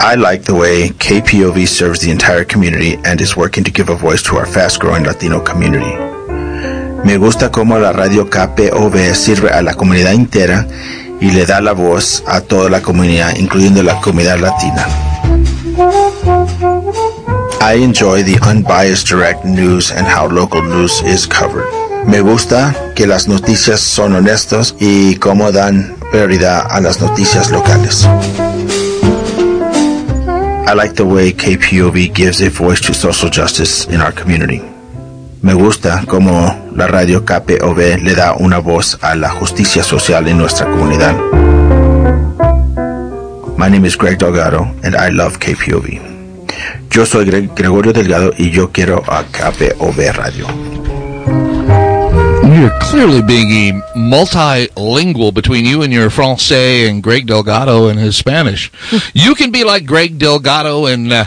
I like the way KPOV serves the entire community and is working to give a voice to our fast growing Latino community. Me gusta cómo la radio KPOV sirve a la comunidad entera y le da la voz a toda la comunidad, incluyendo la comunidad latina. I enjoy the unbiased direct news and how local news is covered. Me gusta que las noticias son honestas y cómo dan prioridad a las noticias locales. I like the way KPOV gives a voice to social justice in our community. Me gusta cómo la radio KPOV le da una voz a la justicia social en nuestra comunidad. My name is Greg Delgado and I love KPOV. Yo soy Greg- Gregorio Delgado y yo quiero a KPOV Radio. You're clearly being multilingual between you and your Francais and Greg Delgado and his Spanish. *laughs* you can be like Greg Delgado and uh,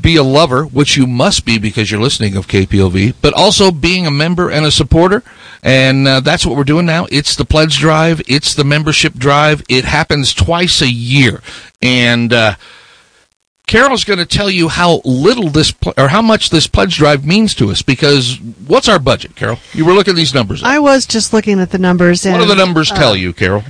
be a lover, which you must be because you're listening of KPOV, but also being a member and a supporter. And uh, that's what we're doing now. It's the pledge drive. It's the membership drive. It happens twice a year. And, uh, Carol's going to tell you how little this pl- or how much this pledge drive means to us because what's our budget, Carol? You were looking at these numbers. I was just looking at the numbers. And, what do the numbers uh, tell you, Carol?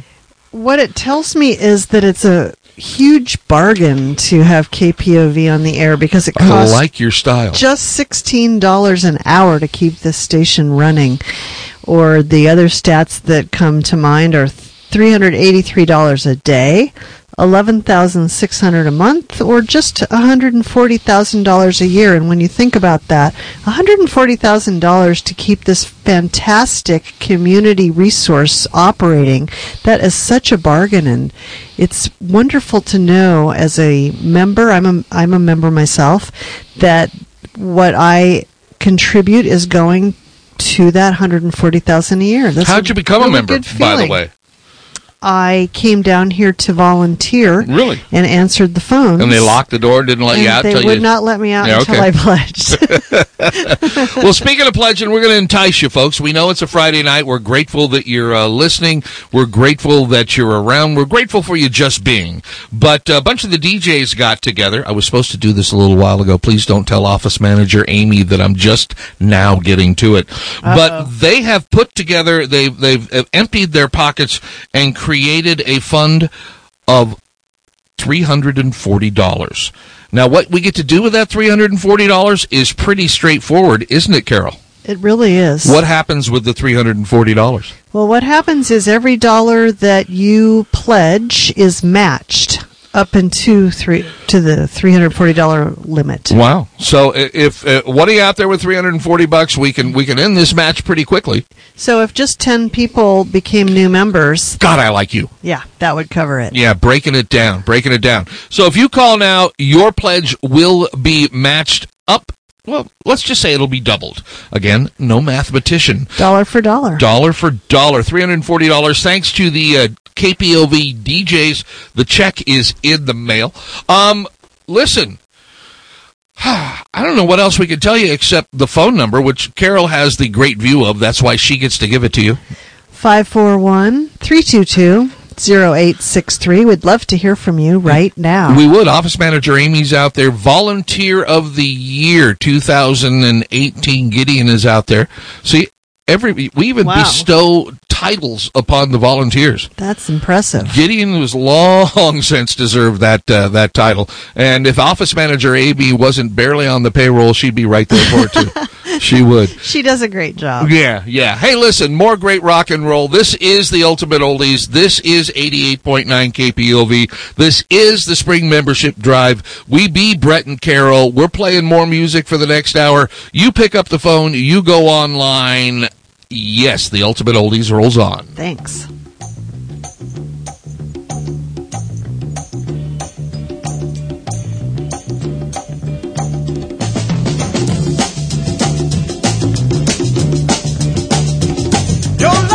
What it tells me is that it's a huge bargain to have KPOV on the air because it I costs like your style. just sixteen dollars an hour to keep this station running. Or the other stats that come to mind are three hundred eighty-three dollars a day, eleven thousand six hundred a month, or just one hundred and forty thousand dollars a year. And when you think about that, one hundred and forty thousand dollars to keep this fantastic community resource operating, that is such a bargain. And it's wonderful to know as a member. I'm a I'm a member myself that what I contribute is going to that 140,000 a year. That's How'd you become a really member, by the way? I came down here to volunteer. Really? And answered the phone. And they locked the door, didn't let and you out They would you. not let me out Yeah, until okay. I pledged. *laughs* *laughs* well, speaking of pledging, we're going to entice you, folks. We know it's a Friday night. We're grateful that you're uh, listening. We're grateful that you're around. We're grateful for you just being. But a bunch of the DJs got together. I was supposed to do this a little while ago. Please don't tell office manager Amy that I'm just now getting to it. But they have put together. They've they've uh, emptied their pockets and created a fund of $340. Now, what we get to do with that $340 is pretty straightforward, isn't it, Carol? it really is. What happens with the $340? Well, what happens is every dollar that you pledge is matched up into three to the three hundred forty dollar limit. Wow. So if uh, what are you out there with 340 bucks, we can we can end this match pretty quickly. So if just ten people became new members, God, I like you. yeah, that would cover it. Yeah, breaking it down, breaking it down. So if you call now, your pledge will be matched up. Well, let's just say it'll be doubled. Again, no mathematician. Dollar for dollar. Dollar for dollar, three hundred and forty dollars. Thanks to the uh, KPOV DJs, the check is in the mail. Um, listen, *sighs* I don't know what else we could tell you except the phone number, which Carol has the great view of. That's why she gets to give it to you. 541 322 0863. We'd love to hear from you right now. We would. Office manager Amy's out there. Volunteer of the year 2018. Gideon is out there. See, every we even Wow. bestow titles upon the volunteers. That's impressive. Gideon was long *laughs* since deserved that uh, that title. And if office manager Amy wasn't barely on the payroll, she'd be right there for it too. *laughs* she would. She does a great job. Yeah, yeah. Hey, listen, more great rock and roll. This is the Ultimate Oldies. This is 88.9 KPOV. This is the Spring Membership Drive. We be Brett and Carol. We're playing more music for the next hour. You pick up the phone, you go online. Yes, the Ultimate Oldies rolls on. Thanks. Your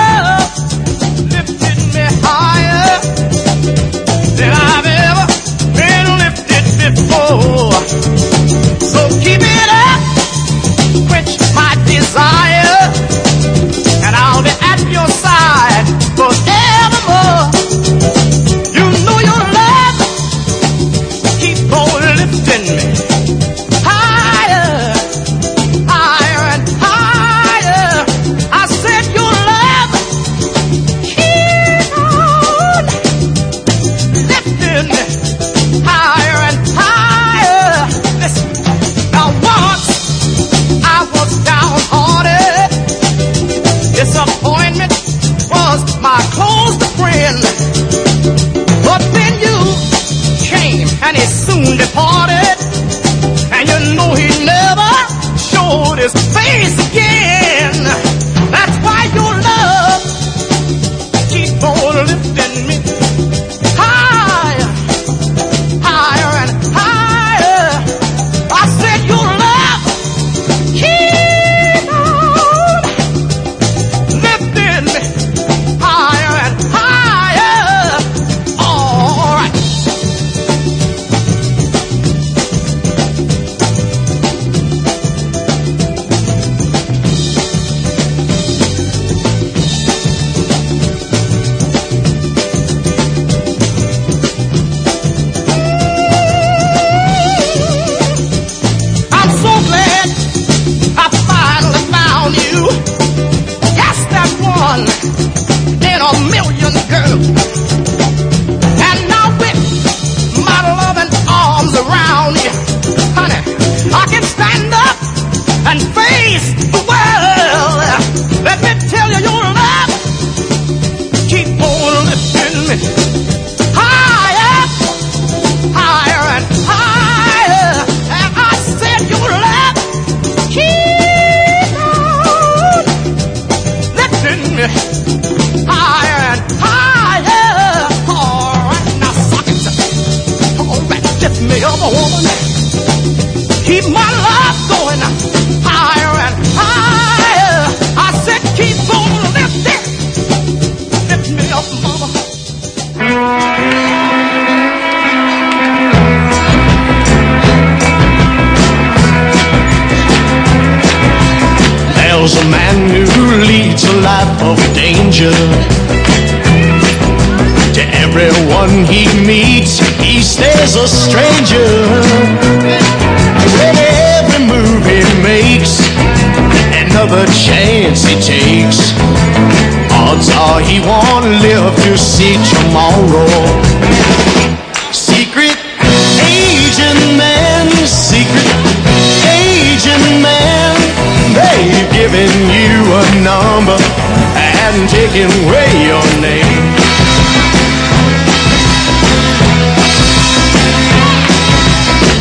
his face. There's a man who leads a life of danger. To everyone he meets, he stays a stranger. With every move he makes, another chance he takes. Odds are he won't live to see tomorrow. Secret agent man, secret agent man, they've given you a number and taken away your name.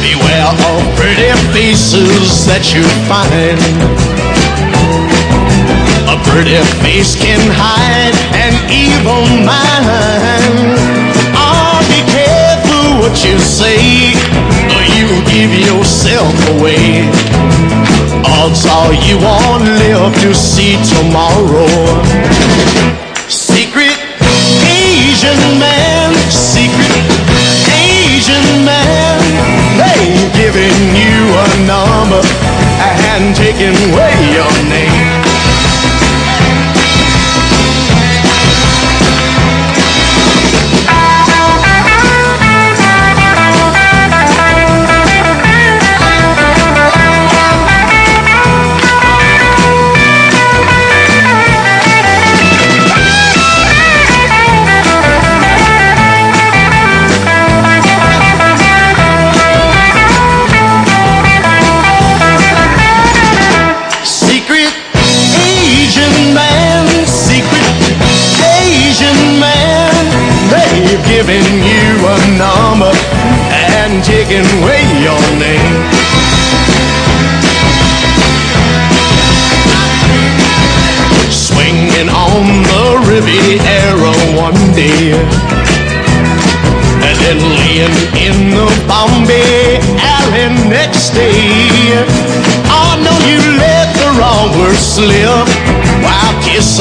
Beware of pretty faces that you find. Pretty face can hide an evil mind. Oh, ah, be careful what you say, or you give yourself away. Odds are you won't live to see tomorrow. Secret agent man, secret agent man, they've given you a number and taken away your name.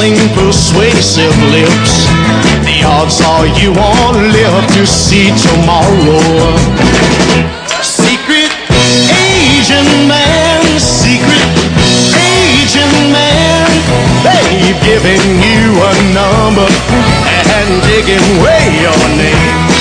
Kissing persuasive lips. The odds are you won't live to see tomorrow. Secret agent man, secret agent man, they've given you a number and taken away your name.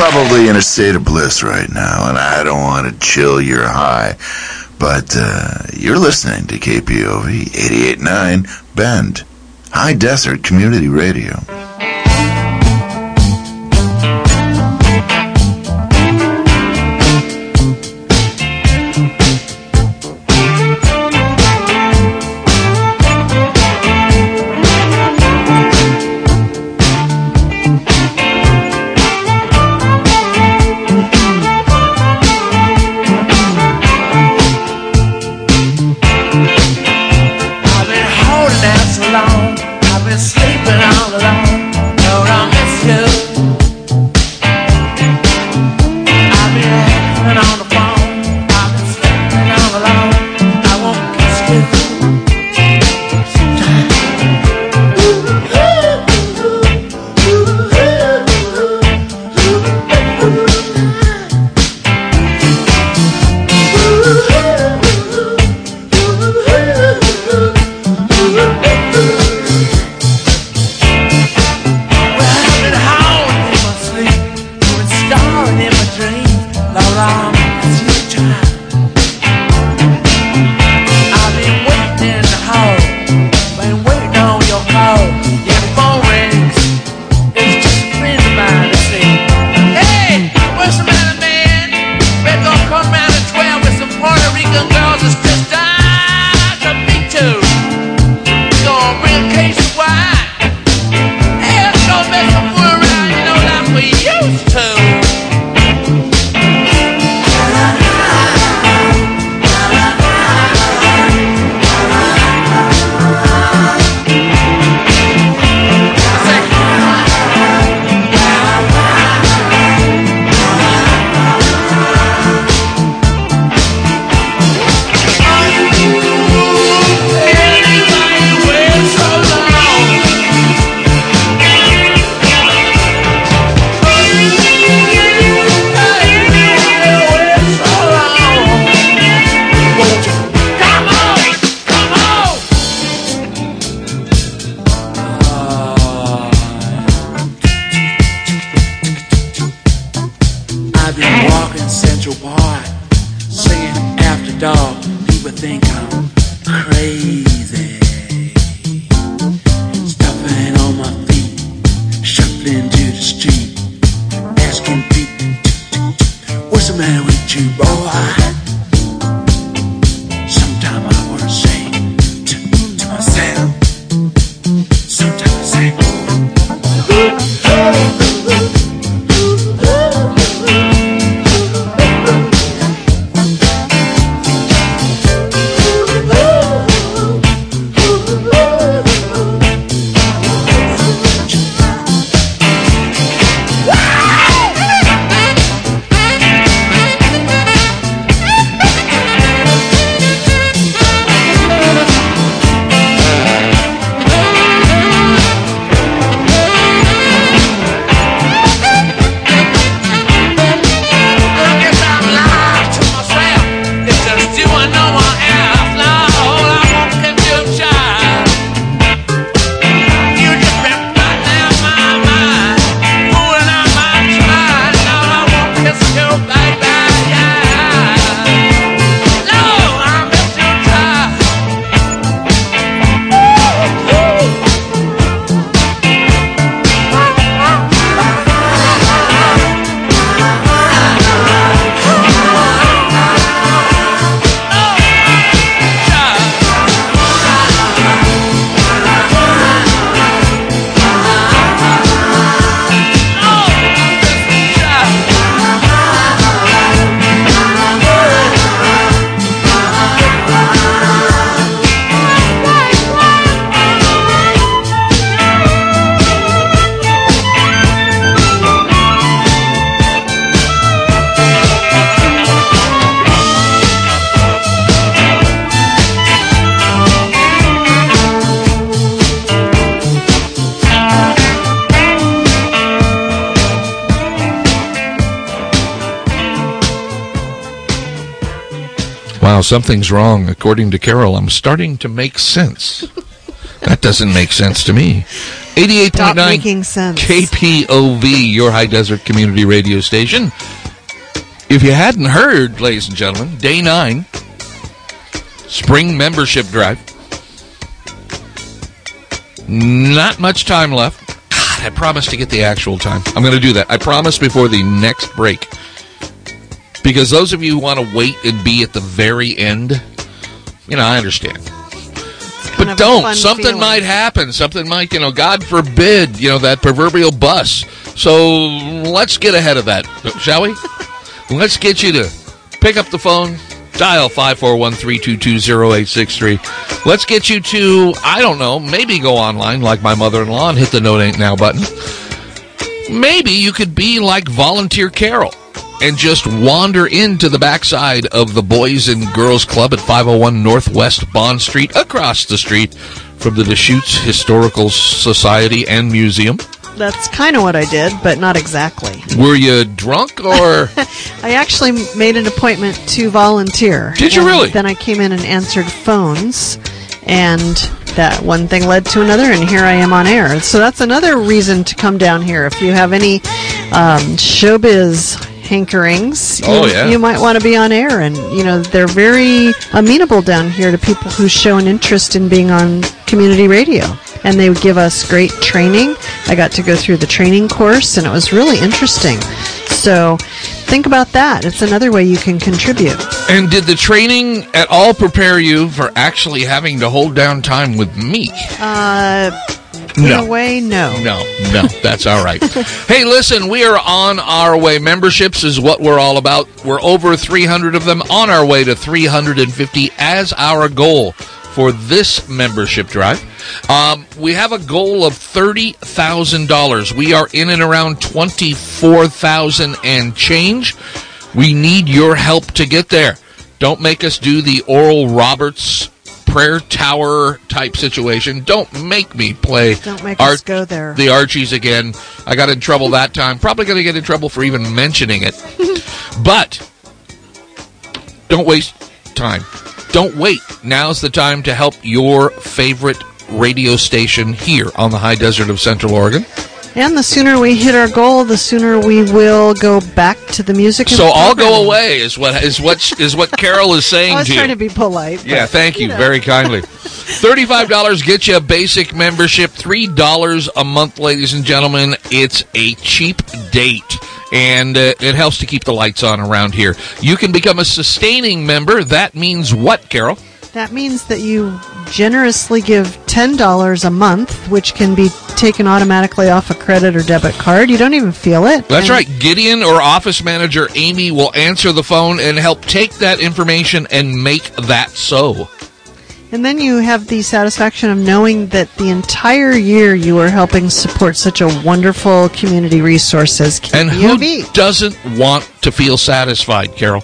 Probably in a state of bliss right now, and I don't want to chill your high, but uh, you're listening to KPOV 88.9 Bend, High Desert Community Radio. I've Wow, something's wrong. According to Carol, I'm starting to make sense. *laughs* that doesn't make sense to me. 88.9 Stop. KPOV, your high desert community radio station. If you hadn't heard, ladies and gentlemen, day nine, spring membership drive. Not much time left. God, I promised to get the actual time. I'm going to do that. I promise before the next break. Because those of you who want to wait and be at the very end, you know, I understand. But don't. Something feeling. might happen. Something might, you know, God forbid, you know, that proverbial bus. So let's get ahead of that, shall we? *laughs* let's get you to pick up the phone, dial 541 322 0863. Let's get you to, I don't know, maybe go online like my mother in law and hit the Donate Now button. Maybe you could be like Volunteer Carol and just wander into the backside of the Boys and Girls Club at 501 Northwest Bond Street, across the street from the Deschutes Historical Society and Museum. That's kind of what I did, but not exactly. Were you drunk or? *laughs* I actually made an appointment to volunteer. Did you really? Then I came in and answered phones, and that one thing led to another, and here I am on air. So that's another reason to come down here. If you have any um, showbiz hankerings, oh, you, Oh, yeah. you might want to be on air. And, you know, they're very amenable down here to people who show an interest in being on community radio. And they would give us great training. I got to go through the training course, and it was really interesting. So think about that. It's another way you can contribute. And did the training at all prepare you for actually having to hold down time with me? Uh, in No. a way, no. No, no, that's all right. *laughs* hey, listen, we are on our way. Memberships is what we're all about. We're over 300 of them, on our way to 350 as our goal for this membership drive. Um, we have a goal of $30,000. We are in and around 24,000 and change. We need your help to get there. Don't make us do the Oral Roberts prayer tower type situation. Don't make me play Don't make us go there. the Archies again. I got in trouble that time. Probably going to get in trouble for even mentioning it. *laughs* but don't waste time. Don't wait. Now's the time to help your favorite radio station here on the high desert of Central Oregon. And the sooner we hit our goal, the sooner we will go back to the music. So I'll go away is what is what is what Carol is saying *laughs* I was to you. trying to be polite. Yeah, but, thank you, know. very kindly. *laughs* Thirty-five dollars gets you a basic membership. Three dollars a month, ladies and gentlemen. It's a cheap date, and uh, it helps to keep the lights on around here. You can become a sustaining member. That means what, Carol? That means that you generously give $10 a month, which can be taken automatically off a credit or debit card. You don't even feel it. That's And- right. Gideon or office manager Amy will answer the phone and help take that information and make that so. And then you have the satisfaction of knowing that the entire year you are helping support such a wonderful community resource as And who doesn't want to feel satisfied, Carol?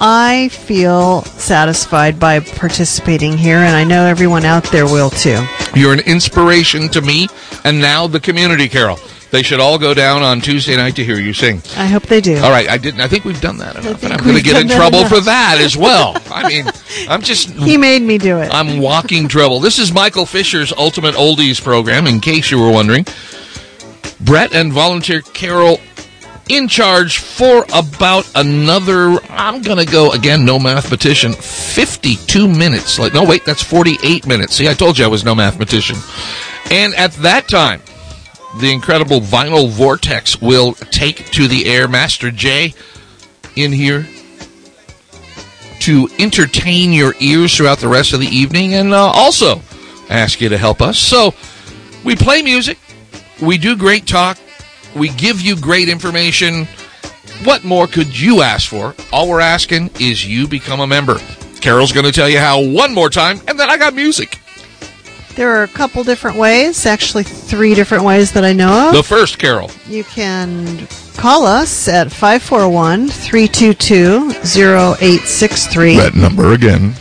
I feel satisfied by participating here, and I know everyone out there will too. You're an inspiration to me and now the community, Carol. They should all go down on Tuesday night to hear you sing. I hope they do. All right, I didn't. I think we've done that enough, and I'm going to get in trouble enough. for that as well. *laughs* I mean, I'm just. He made me do it. I'm walking trouble. This is Michael Fisher's Ultimate Oldies program, in case you were wondering. Brett and volunteer Carol in charge for about another, I'm going to go, again, no mathematician, 52 minutes. Like, no, wait, that's 48 minutes. See, I told you I was no mathematician. And at that time, the incredible Vinyl Vortex will take to the air Master J in here to entertain your ears throughout the rest of the evening and uh, also ask you to help us. So we play music, we do great talk, we give you great information. What more could you ask for? All we're asking is you become a member. Carol's going to tell you how one more time, and then I got music. There are a couple different ways, actually, three different ways that I know of. The first, Carol. You can call us at 541 322 0863. That number again.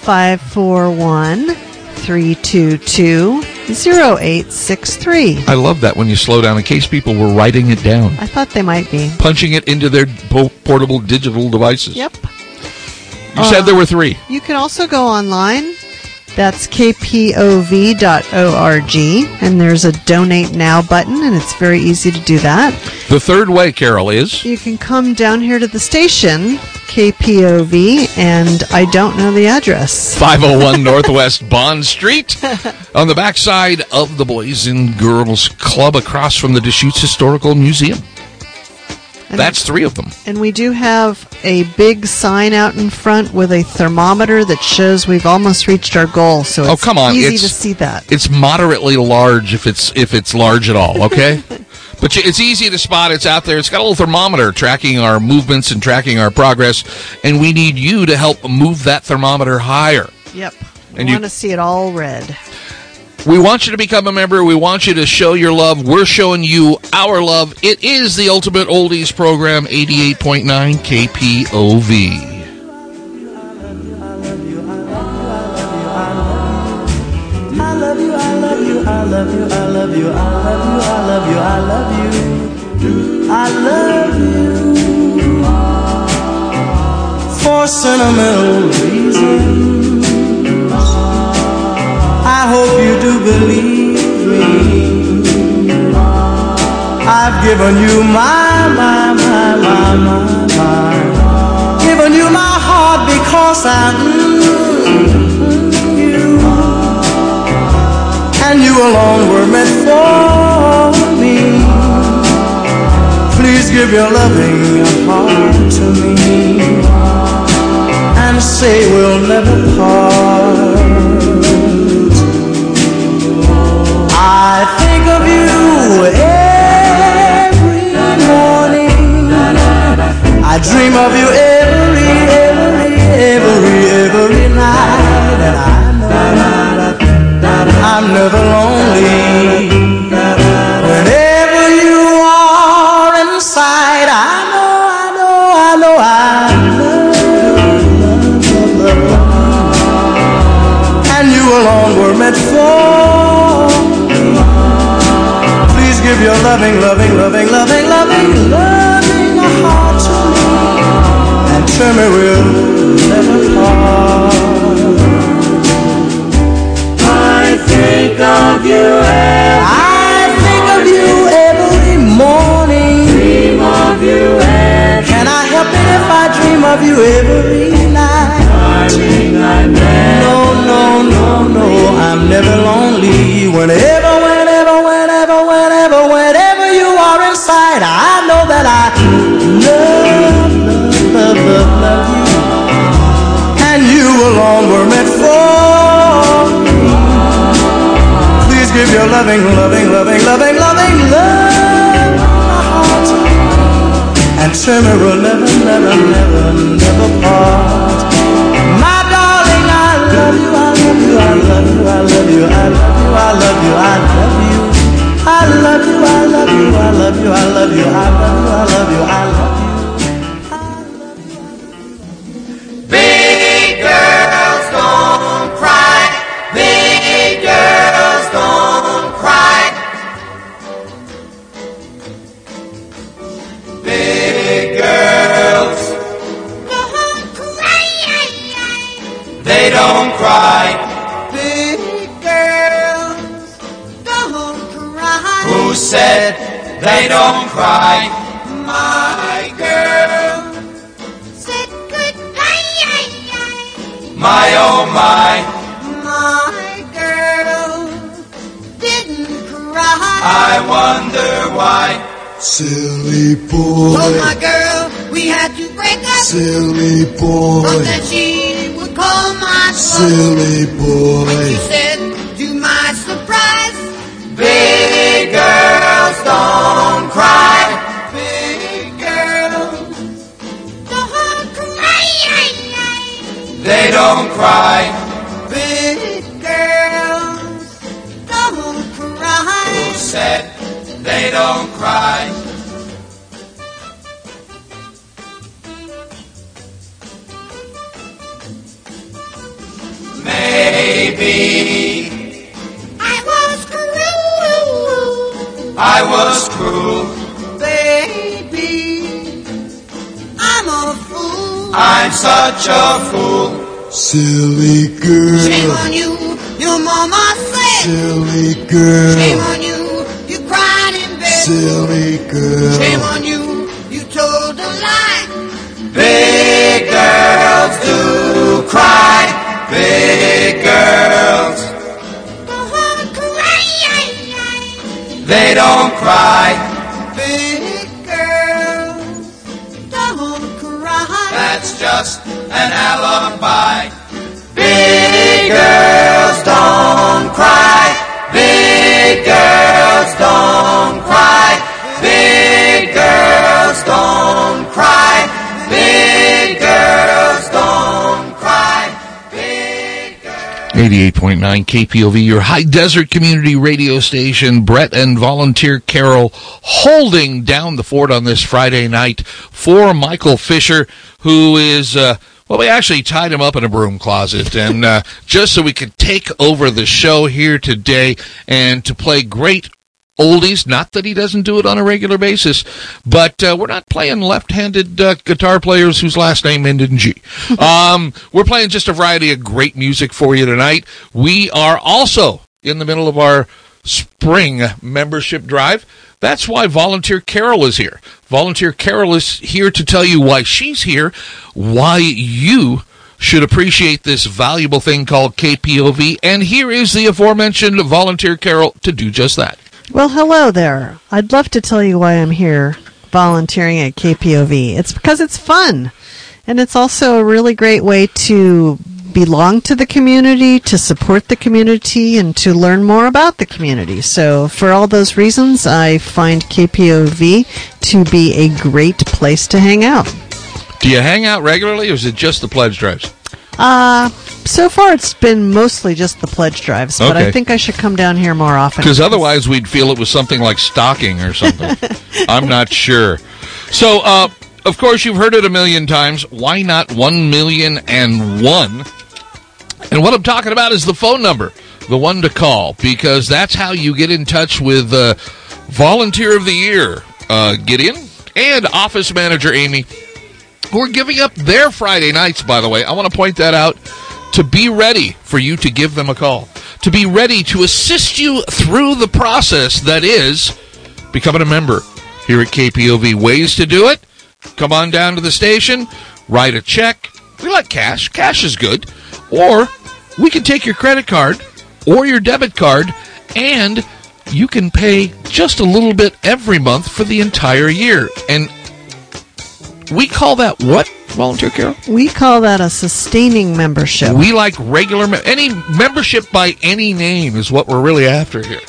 541 322 0863. I love that when you slow down in case people were writing it down, I thought they might be. punching it into their po- portable digital devices. Yep. You said there uh, were three. You can also go online. That's kpov.org, and there's a donate now button, and it's very easy to do that. The third way, Carol, is You can come down here to the station, KPOV, and I don't know the address. 501 *laughs* Northwest Bond Street *laughs* on the backside of the Boys and Girls Club across from the Deschutes Historical Museum. That's three of them. And we do have a big sign out in front with a thermometer that shows we've almost reached our goal. So oh, it's oh, come on. easy it's, to see that. It's moderately large if it's if it's large at all, okay? *laughs* but it's easy to spot. It's out there. It's got a little thermometer tracking our movements and tracking our progress, and we need you to help move that thermometer higher. Yep. We And you- want to see it all red. We want you to become a member. We want you to show your love. We're showing you our love. It is the Ultimate Oldies program, 88.9 KPOV. I love you, I love you, I love you, I love you, I love you, I love you, I love you. I love you. I love you. For sentimental reasons, I hope you do believe me. I've given you my, my, my, my, my, my. Given you my heart because I mm, you. And you alone were meant for me. Please give your loving heart to me. And say we'll never part. Every morning. I dream of you every, every, every, every night. And I I'm never lonely. KPOV, your high desert community radio station. Brett and volunteer Carol holding down the fort on this Friday night for Michael Fisher, who is, uh, well, we actually tied him up in a broom closet, and uh, just so we could take over the show here today and to play great oldies. Not that he doesn't do it on a regular basis, but uh, we're not playing left-handed uh, guitar players whose last name ended in G. *laughs* um, we're playing just a variety of great music for you tonight. We are also in the middle of our spring membership drive. That's why Volunteer Carol is here. Volunteer Carol is here to tell you why she's here, why you should appreciate this valuable thing called KPOV, and here is the aforementioned Volunteer Carol to do just that. Well, hello there. I'd love to tell you why I'm here volunteering at KPOV. It's because it's fun. And it's also a really great way to belong to the community, to support the community, and to learn more about the community. So, for all those reasons, I find KPOV to be a great place to hang out. Do you hang out regularly, or is it just the pledge drives? Uh, so far it's been mostly just the pledge drives, but I think I should come down here more often. Because otherwise, we'd feel it was something like stalking or something. *laughs* I'm not sure. So, uh, of course, you've heard it a million times. Why not one million and one? And what I'm talking about is the phone number, the one to call, because that's how you get in touch with uh, Volunteer of the Year, uh, Gideon, and Office Manager Amy, who are giving up their Friday nights, by the way. I want to point that out to be ready for you to give them a call, to be ready to assist you through the process that is becoming a member here at KPOV. Ways to do it come on down to the station, write a check. We like cash, cash is good. Or we can take your credit card or your debit card and you can pay just a little bit every month for the entire year. And we call that what, Volunteer Carol? we call that a sustaining membership. We like regular me- any membership by any name is what we're really after here.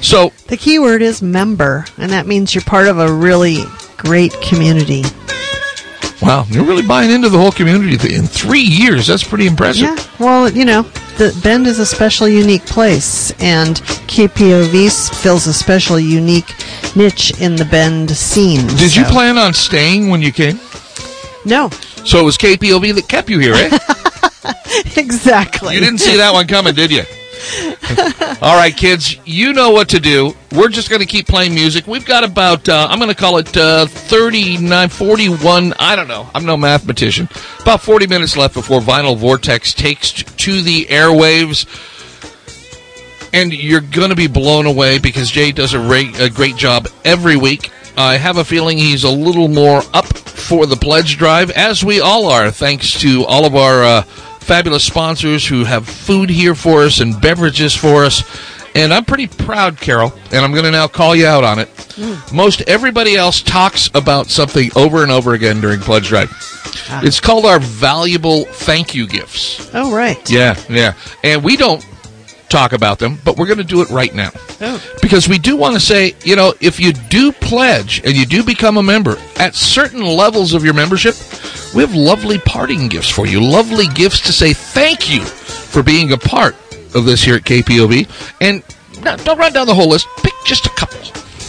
So The key word is member, and that means you're part of a really great community. wow, you're really buying into the whole community in three years. That's pretty impressive. Yeah, well, you know, the Bend is a special, unique place, and KPOV s- fills a special, unique niche in the Bend scene. Did you plan on staying when you came? No. So it was KPOV that kept you here, eh? *laughs* exactly. You didn't see that one coming, did you? *laughs* All right, kids, you know what to do. We're just going to keep playing music. We've got about, uh, I'm going to call it uh, 39, 41, I don't know. I'm no mathematician. About 40 minutes left before Vinyl Vortex takes to the airwaves. And you're going to be blown away because Jay does a, ra- a great job every week. I have a feeling he's a little more up for the pledge drive, as we all are, thanks to all of our uh, fabulous sponsors who have food here for us and beverages for us. And I'm pretty proud, Carol, and I'm going to now call you out on it. Most everybody else talks about something over and over again during pledge drive. It's called our valuable thank you gifts. Oh, right. Yeah, yeah. And we don't talk about them, but we're going to do it right now. Oh. Because we do want to say, you know, if you do pledge and you do become a member, at certain levels of your membership, we have lovely parting gifts for you. Lovely gifts to say thank you for being a part of this here at KPOV. And no, don't run down the whole list. Pick just a couple.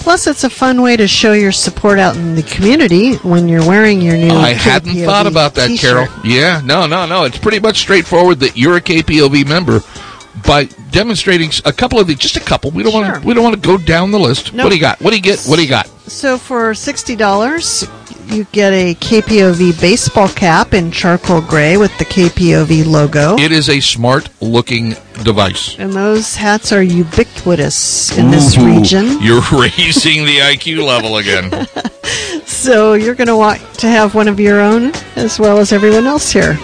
Plus, it's a fun way to show your support out in the community when you're wearing your new. I hadn't thought about that, t-shirt. Carol. Yeah, no, no, no. It's pretty much straightforward that you're a KPOV member by demonstrating a couple of the, just a couple. We don't want to, we don't want to go down the list. Nope. What do you got? What do you get? What do you got? So for sixty dollars, you get a KPOV baseball cap in charcoal gray with the KPOV logo. It is a smart looking device. And those hats are ubiquitous in this Ooh, region. *laughs* You're raising the IQ level again. *laughs* So you're going to want to have one of your own as well as everyone else here.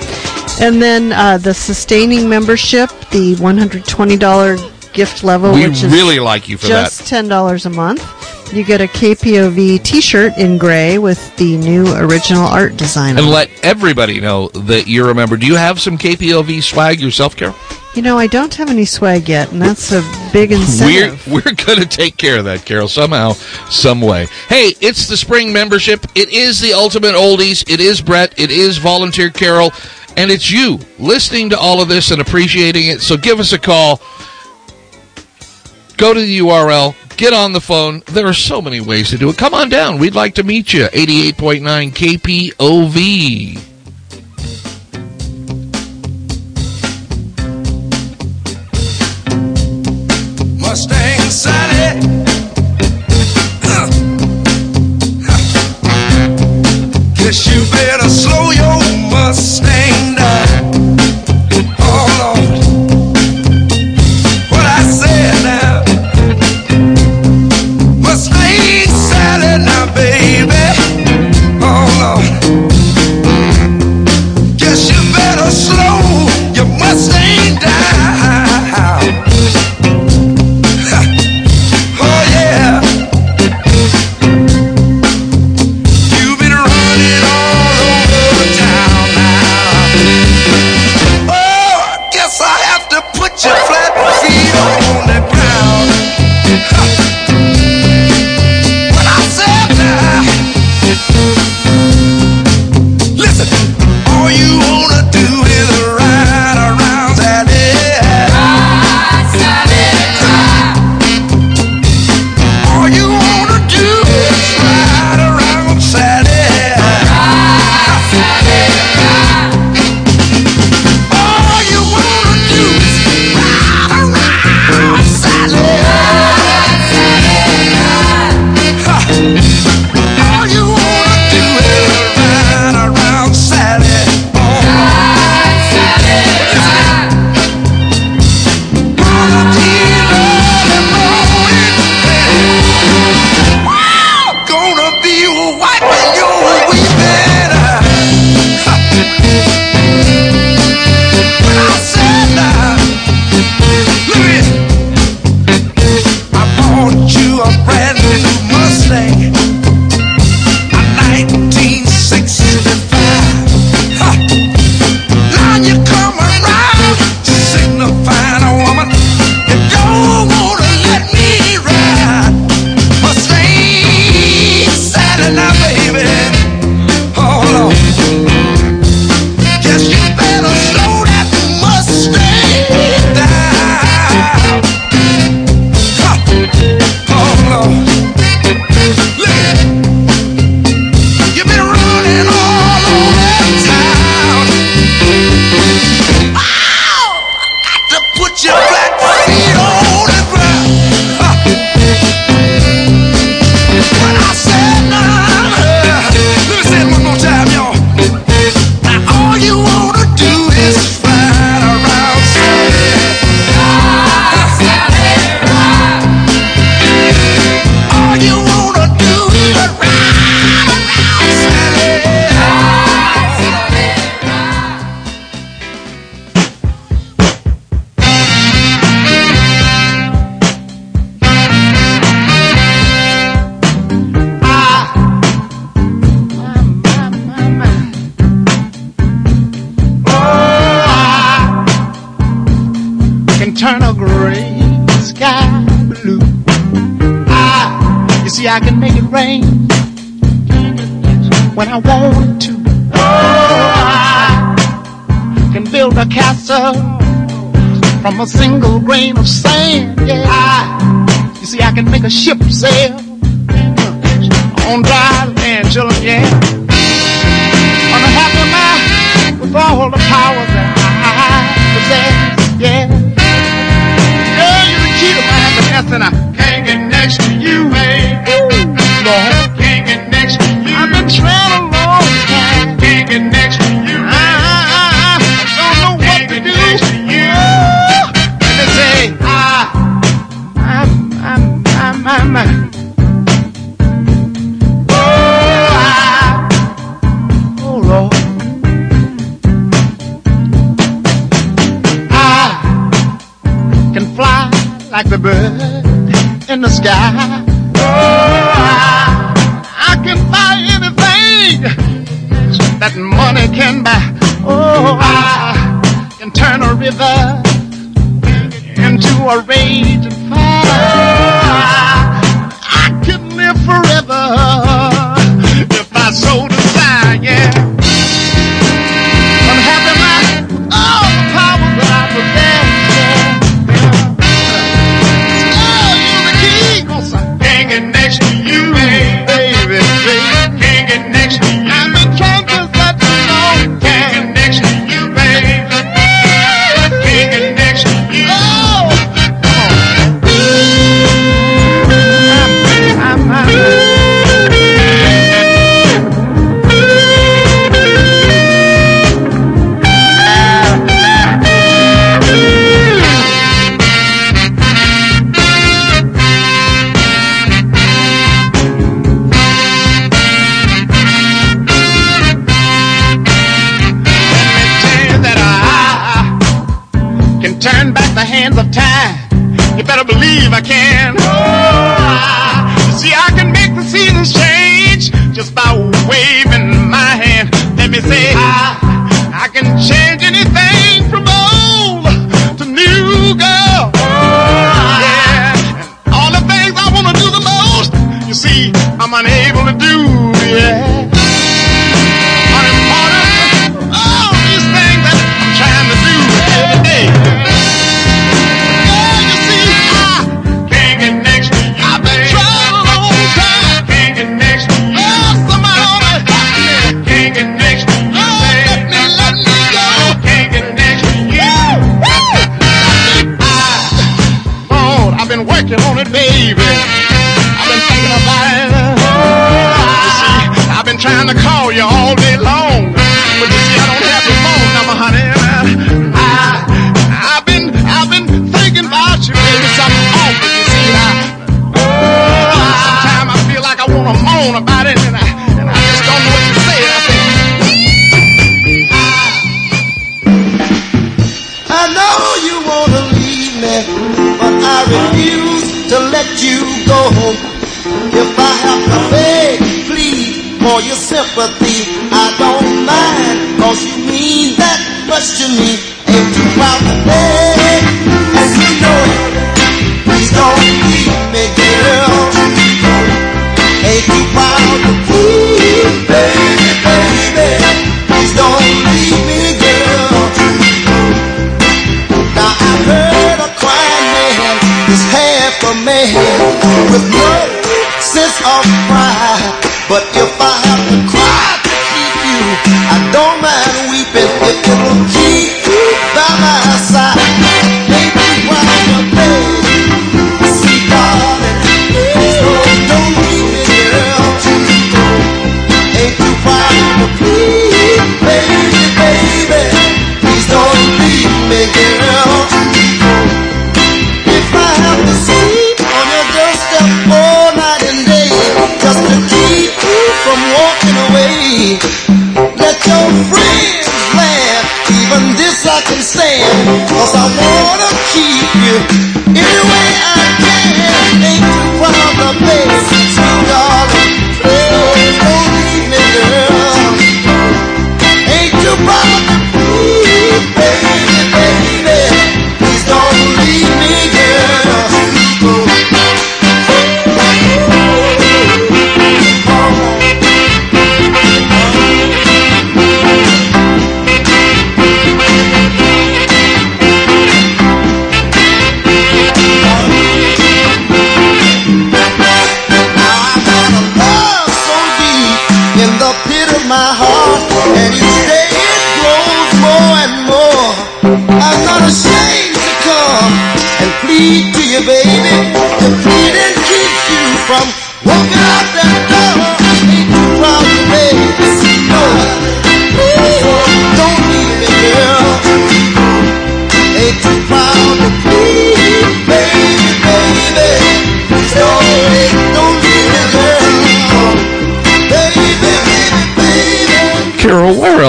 And then uh, the sustaining membership, the $120 gift level, We which is really like you for that. just $10 a month. You get a KPOV t-shirt in gray with the new original art design. And let everybody know that you're a member. Do you have some KPOV swag yourself, Carol? You know, I don't have any swag yet, and that's a big incentive. We're we're going to take care of that, Carol, somehow, some way. Hey, it's the spring membership. It is the ultimate oldies. It is Brett. It is volunteer Carol, and it's you listening to all of this and appreciating it. So give us a call. Go to the URL. Get on the phone. There are so many ways to do it. Come on down. We'd like to meet you. 88.9 KPOV. Mustang Sally. Guess you better slow your Mustang when I want to. Oh, I can build a castle from a single grain of sand. Yeah, I, you see, I can make a ship sail on dry land, children. Yeah, on the happy mind with all the powers that I possess. ya.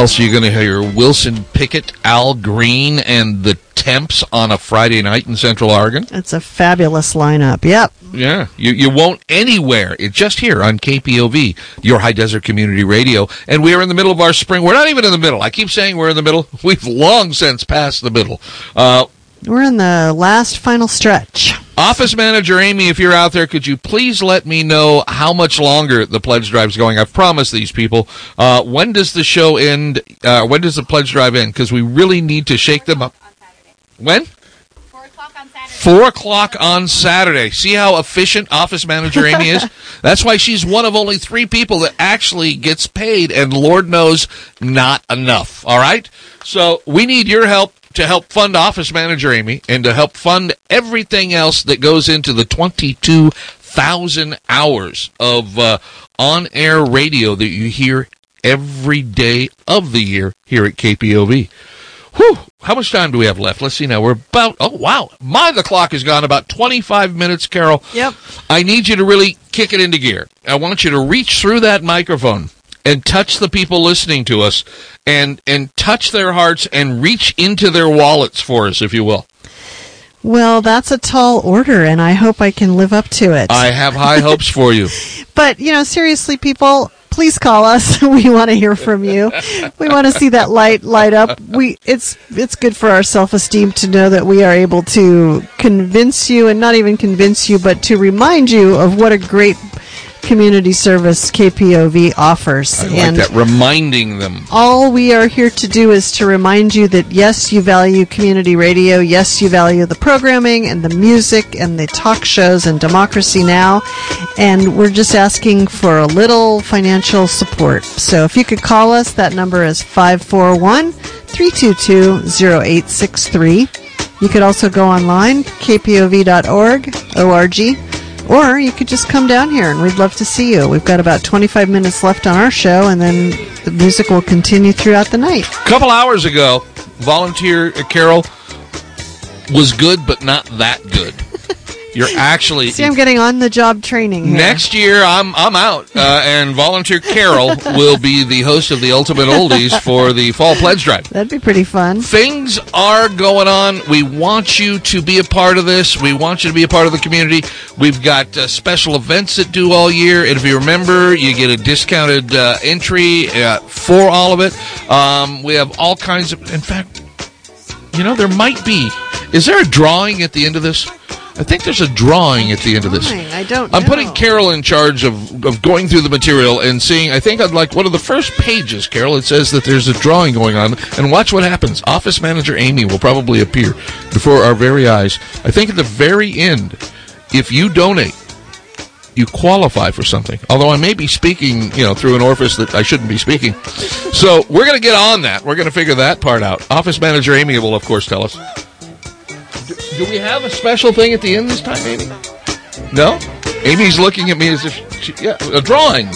Else are you going to hear Wilson Pickett, Al Green, and the Temps on a Friday night in Central Oregon? It's a fabulous lineup. Yep. Yeah, you, you won't anywhere. It's just here on KPOV, your high desert community radio. And we are in the middle of our spring. We're not even in the middle. I keep saying we're in the middle. *laughs* We've long since passed the middle. Uh, We're in the last final stretch. Office manager Amy, if you're out there, could you please let me know how much longer the pledge drive is going? I've promised these people. Uh, when does the show end? Uh, when does the pledge drive end? Because we really need to shake them up. When? Four o'clock on Saturday. See how efficient office manager Amy is? *laughs* That's why she's one of only three people that actually gets paid, and Lord knows, not enough. All right? So we need your help to help fund office manager Amy and to help fund everything else that goes into the 22,000 hours of uh, on air radio that you hear every day of the year here at KPOV. Whew, how much time do we have left? Let's see now. We're about, oh, wow. My, the clock has gone about 25 minutes, Carol. Yep. I need you to really kick it into gear. I want you to reach through that microphone and touch the people listening to us and, and touch their hearts and reach into their wallets for us, if you will. Well, that's a tall order, and I hope I can live up to it. I have high hopes for you. *laughs* But, you know, seriously, people, please call us. *laughs* we want to hear from you. We want to see that light light up. We it's it's good for our self-esteem to know that we are able to convince you and not even convince you, but to remind you of what a great community service KPOV offers. I like that, reminding them. all we are here to do is to remind you that yes, you value community radio. Yes, you value the programming and the music and the talk shows and Democracy Now! And we're just asking for a little financial support. So if you could call us, that number is 541 322 0863. You could also go online, kpov.org, O-R-G, or you could just come down here and we'd love to see you. We've got about 25 minutes left on our show and then the music will continue throughout the night. A couple hours ago, volunteer Carol was good, but not that good. You're actually See, I'm getting on the job training here. Next year, I'm I'm out, uh, and volunteer Carol *laughs* will be the host of the Ultimate Oldies for the Fall Pledge Drive. That'd be pretty fun. Things are going on. We want you to be a part of this. We want you to be a part of the community. We've got uh, special events that do all year, and if you remember, you get a discounted uh, entry uh, for all of it. Um, we have all kinds of. In fact, you know, there might be. Is there a drawing at the end of this? I think there's a drawing at the end of this. I don't I'm know. putting Carol in charge of, of going through the material and seeing. I think I'd like one of the first pages, Carol. It says that there's a drawing going on, and watch what happens. Office manager Amy will probably appear before our very eyes. I think at the very end, if you donate, you qualify for something. Although I may be speaking, you know, through an orifice that I shouldn't be speaking. So we're going to get on that. We're going to figure that part out. Office manager Amy will, of course, tell us. Do, do we have a special thing at the end this time, Amy? No? Amy's looking at me as if, she, yeah, a drawing.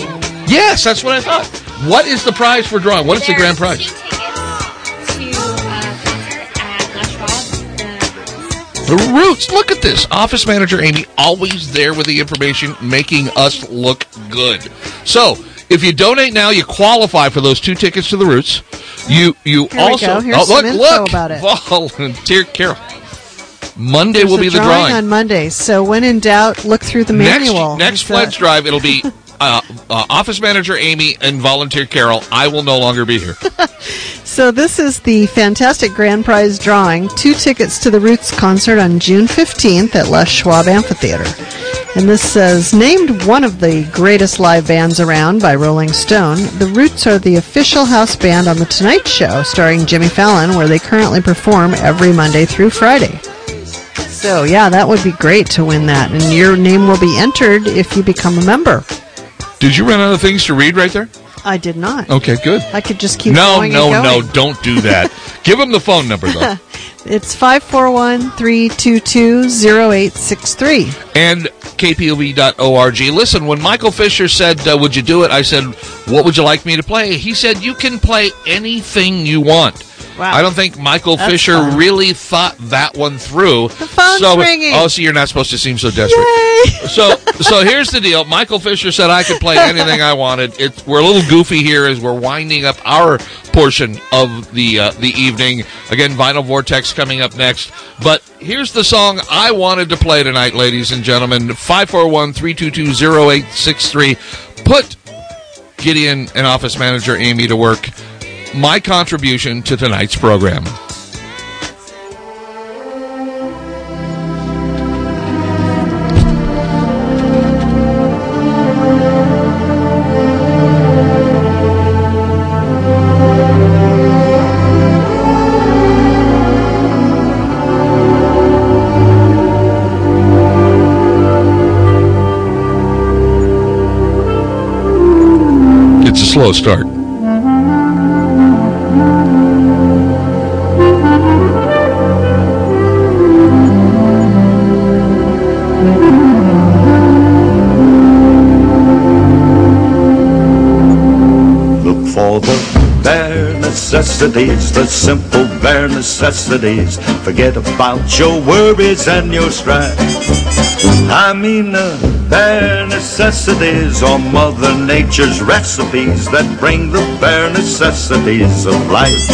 Yes, that's what I thought. What is the prize for drawing? What is the grand prize? The Roots. Look at this. Office manager Amy always there with the information, making us look good. So, if you donate now, you qualify for those two tickets to the Roots. You you Here we also go. Here's oh, look some info look about it. *laughs* volunteer Carol. Monday There's will be the drawing drawing. on Monday. So when in doubt, look through the manual. Next, next pledge drive, it'll be uh, uh, office manager Amy and volunteer Carol. I will no longer be here. *laughs* So this is the fantastic grand prize drawing. Two tickets to the Roots concert on June 15th at Les Schwab Amphitheater. And this says, named one of the greatest live bands around by Rolling Stone, the Roots are the official house band on The Tonight Show, starring Jimmy Fallon, where they currently perform every Monday through Friday. So, yeah, that would be great to win that. And your name will be entered if you become a member. Did you run out of things to read right there? I did not. Okay, good. I could just keep no, going no, and no! Don't do that. *laughs* Give them the phone number though. *laughs* It's 541-322-0863. and kpov.org. Listen, when Michael Fisher said, uh, "Would you do it?" I said, "What would you like me to play?" He said, "You can play anything you want." Wow. I don't think Michael That's Fisher fun. really thought that one through. The phone's so, ringing. Oh, see, you're not supposed to seem so desperate. Yay. so, so here's the deal. Michael Fisher said I could play anything I wanted. It's we're a little goofy here as we're winding up our portion of the uh, the evening. Again, Vinyl Vortex coming up next. But here's the song I wanted to play tonight, ladies and gentlemen. 541-322-0863. Put Gideon and office manager Amy to work. My contribution to tonight's program. It's a slow start. For the bare necessities, the simple bare necessities. Forget about your worries and your strife. I mean the bare necessities are Mother Nature's recipes that bring the bare necessities of life.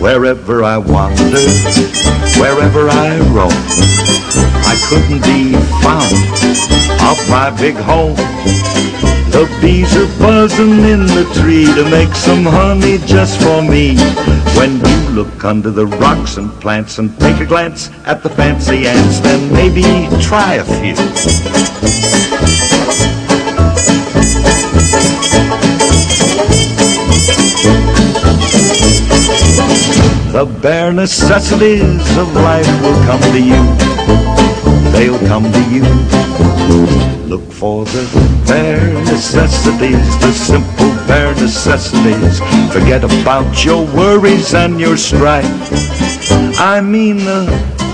Wherever I wander, wherever I roam, I couldn't be found off my big home. The bees are buzzing in the tree to make some honey just for me. When you look under the rocks and plants and take a glance at the fancy ants, then maybe try a few. The bare necessities of life will come to you. They'll come to you. Look for the bare necessities, the simple bare necessities. Forget about your worries and your strife. I mean the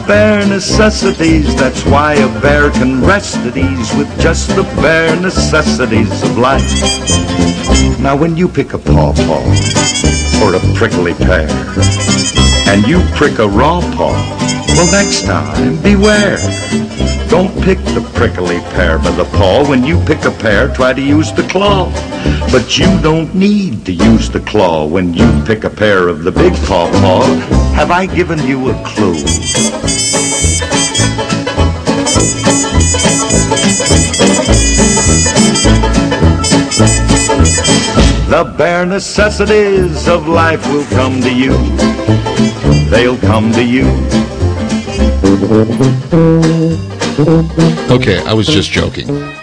bare necessities. That's why a bear can rest at ease with just the bare necessities of life. Now, when you pick a pawpaw or a prickly pear, and you prick a raw paw, well, next time, beware. Don't pick the prickly pear by the paw. When you pick a pear, try to use the claw. But you don't need to use the claw when you pick a pear of the big paw paw. Have I given you a clue? The bare necessities of life will come to you. They'll come to you. Okay, I was just joking.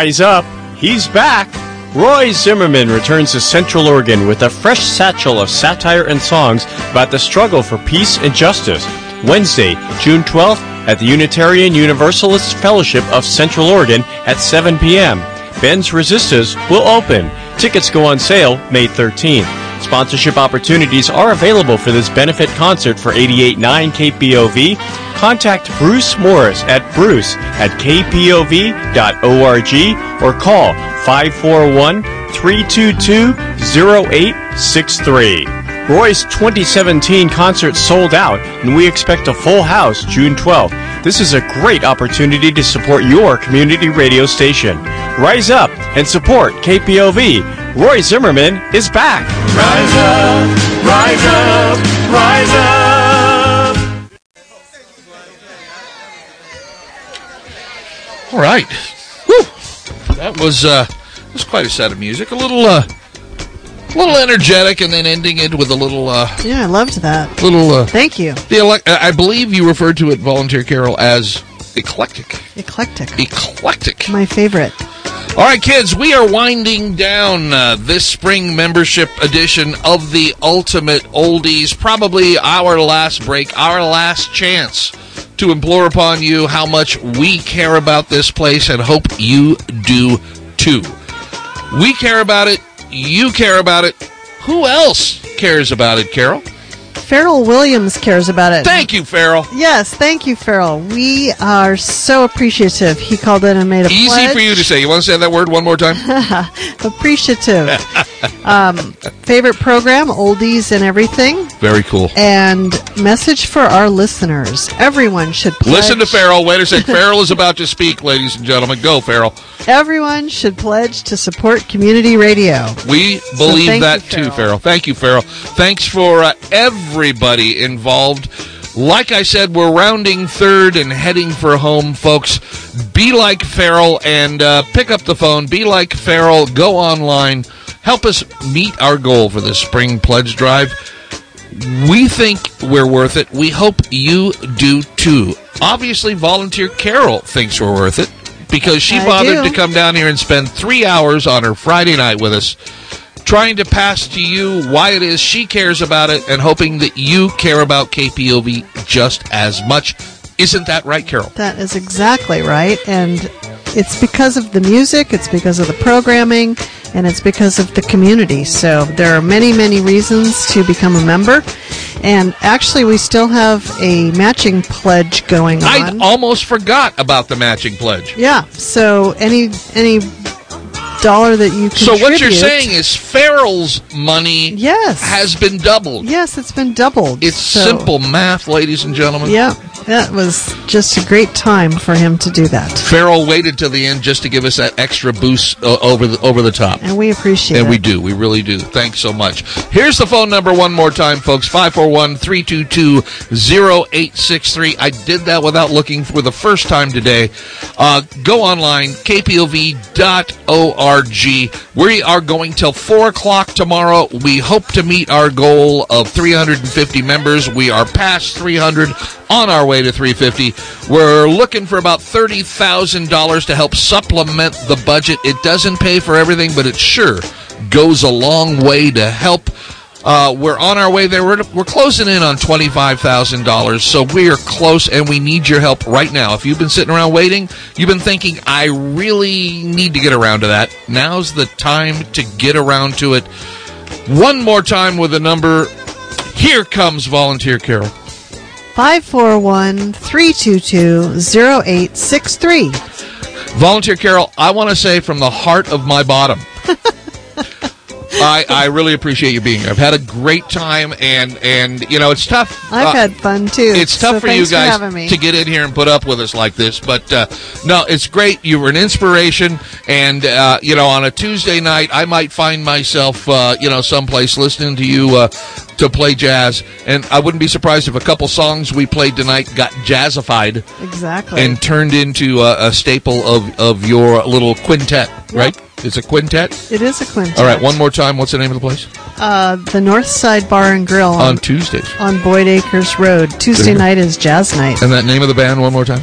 Rise up, he's back. Roy Zimmerman returns to Central Oregon with a fresh satchel of satire and songs about the struggle for peace and justice. Wednesday, June 12th at the Unitarian Universalist Fellowship of Central Oregon at 7 p.m. Ben's Resistors will open. Tickets go on sale May 13th. Sponsorship opportunities are available for this benefit concert for 88.9 KPOV. Contact Bruce Morris at bruce at kpov.org or call 541 322 0863. Roy's 2017 concert sold out, and we expect a full house June 12th. This is a great opportunity to support your community radio station. Rise up and support KPOV. Roy Zimmerman is back. Rise up, rise up, rise up. All right. Whew. That was uh that was quite a set of music. A little uh a little energetic and then ending it with a little uh Yeah, I loved that. little uh Thank you. the elec- I believe you referred to it volunteer carol as eclectic. Eclectic. Eclectic. My favorite. All right, kids, we are winding down uh, this spring membership edition of the Ultimate Oldies. Probably our last break, our last chance to implore upon you how much we care about this place and hope you do too. We care about it. You care about it. Who else cares about it, Carol? Farrell Williams cares about it. Thank you, Farrell. Yes, thank you, Farrell. We are so appreciative. He called in and made a Easy pledge. for you to say. You want to say that word one more time? *laughs* appreciative. um, favorite program, oldies and everything. Very cool. And message for our listeners. Everyone should pledge. Listen to Farrell. Wait a sec. Farrell is about to speak, ladies and gentlemen. Go, Farrell. Everyone should pledge to support community radio. We believe thank that you, too, Farrell. Thank you, Farrell. Thanks for uh, everybody involved. Like I said, we're rounding third and heading for home, folks. Be like Farrell and uh, pick up the phone. Be like Farrell. Go online. Help us meet our goal for this spring pledge drive. We think we're worth it. We hope you do too. Obviously, Volunteer Carol thinks we're worth it because she I bothered do. to come down here and spend three hours on her Friday night with us, trying to pass to you why it is she cares about it and hoping that you care about KPOV just as much. Isn't that right, Carol? That is exactly right. And it's because of the music, it's because of the programming, and it's because of the community. So there are many, many reasons to become a member. And actually, we still have a matching pledge going on. I almost forgot about the matching pledge. Yeah. So any any dollar that you So what you're saying is Farrell's money yes. has been doubled. Yes, it's been doubled. It's So- simple math, ladies and gentlemen. Yeah. That was just a great time for him to do that. Farrell waited till the end just to give us that extra boost uh, over the over the top. And we appreciate And it. And we do. We really do. Thanks so much. Here's the phone number one more time, folks 541 322 0863. I did that without looking for the first time today. Uh, go online, kpov.org. We are going till 4 o'clock tomorrow. We hope to meet our goal of 350 members. We are past 300 on our way to 350. We're looking for about $30,000 to help supplement the budget. It doesn't pay for everything, but it sure goes a long way to help. Uh, we're on our way there. We're, we're closing in on $25,000. So we are close and we need your help right now. If you've been sitting around waiting, you've been thinking, I really need to get around to that. Now's the time to get around to it. One more time with a number. Here comes Volunteer Carol. 541 322 0863. Volunteer Carol, I want to say from the heart of my bottom, *laughs* I, I really appreciate you being here. I've had a great time, and and you know it's tough. I've uh, had fun too. It's tough so for you guys me. to get in here and put up with us like this, but uh, no, it's great. You were an inspiration, and uh, you know, on a Tuesday night, I might find myself, uh, you know, someplace listening to you uh, to play jazz, and I wouldn't be surprised if a couple songs we played tonight got jazzified Exactly. and turned into a, a staple of of your little quintet, right? It's a quintet. it is a quintet. All right, one more time. What's the name of the place? Uh, the North Side Bar and Grill On on, Tuesdays. on Boyd Acres Road. Tuesday There you go. night is jazz night. And that name of the band one more time.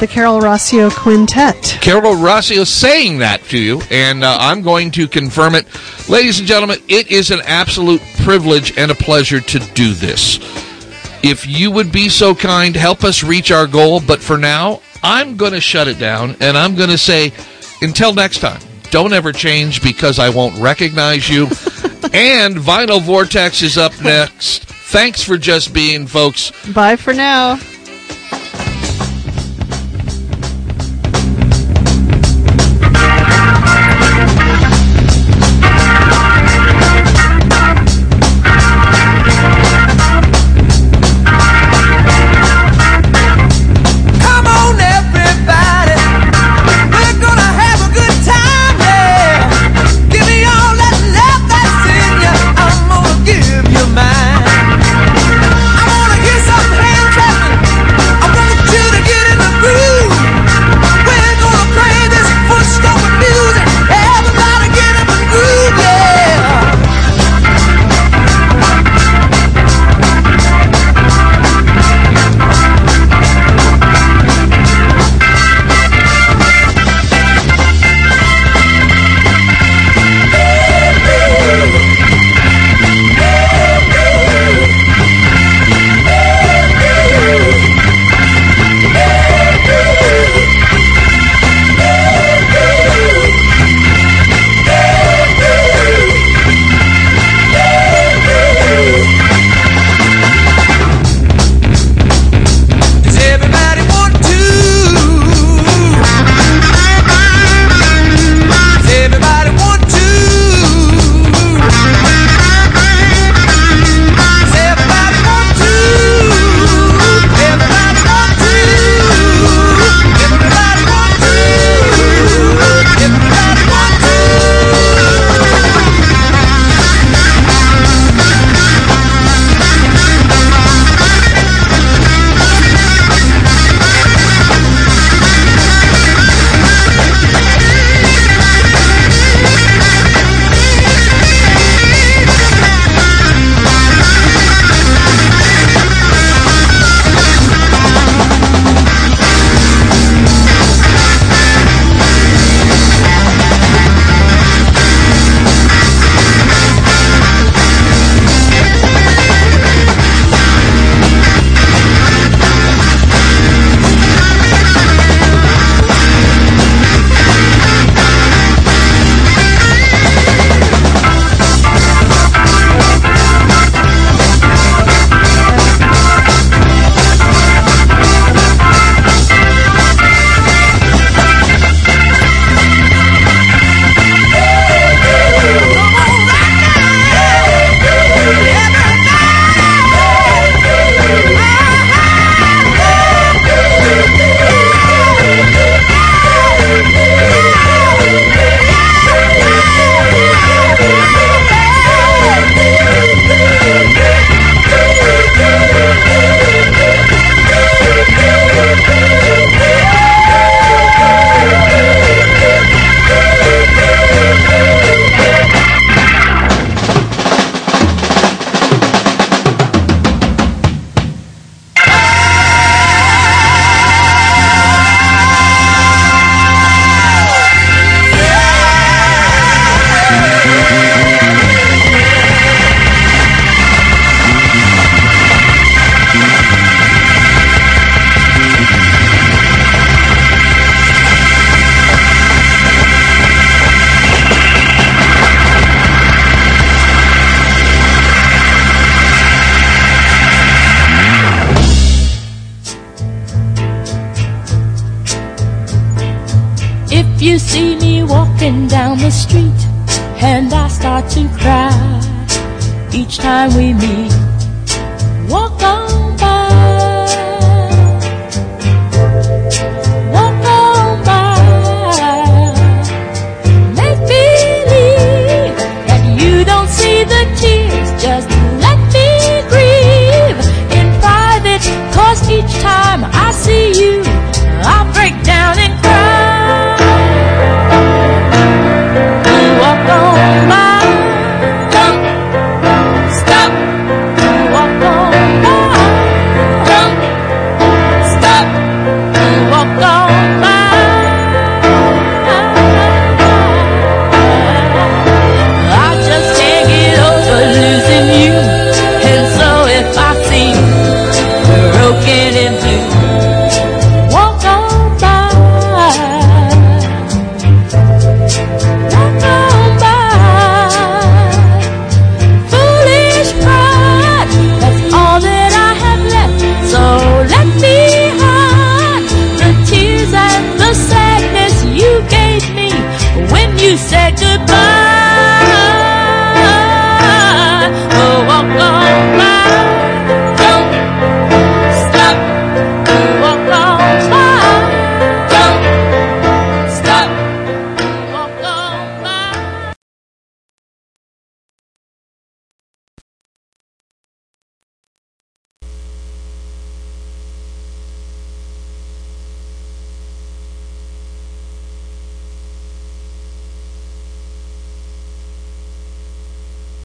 The Carol Rossio Quintet. Carol Rossio saying that to you, and uh, I'm going to confirm it. Ladies and gentlemen, it is an absolute privilege and a pleasure to do this. If you would be so kind, help us reach our goal. But for now, I'm going to shut it down, and I'm going to say, until next time, don't ever change because I won't recognize you. *laughs* and Vinyl Vortex is up next. Thanks for just being, folks. Bye for now.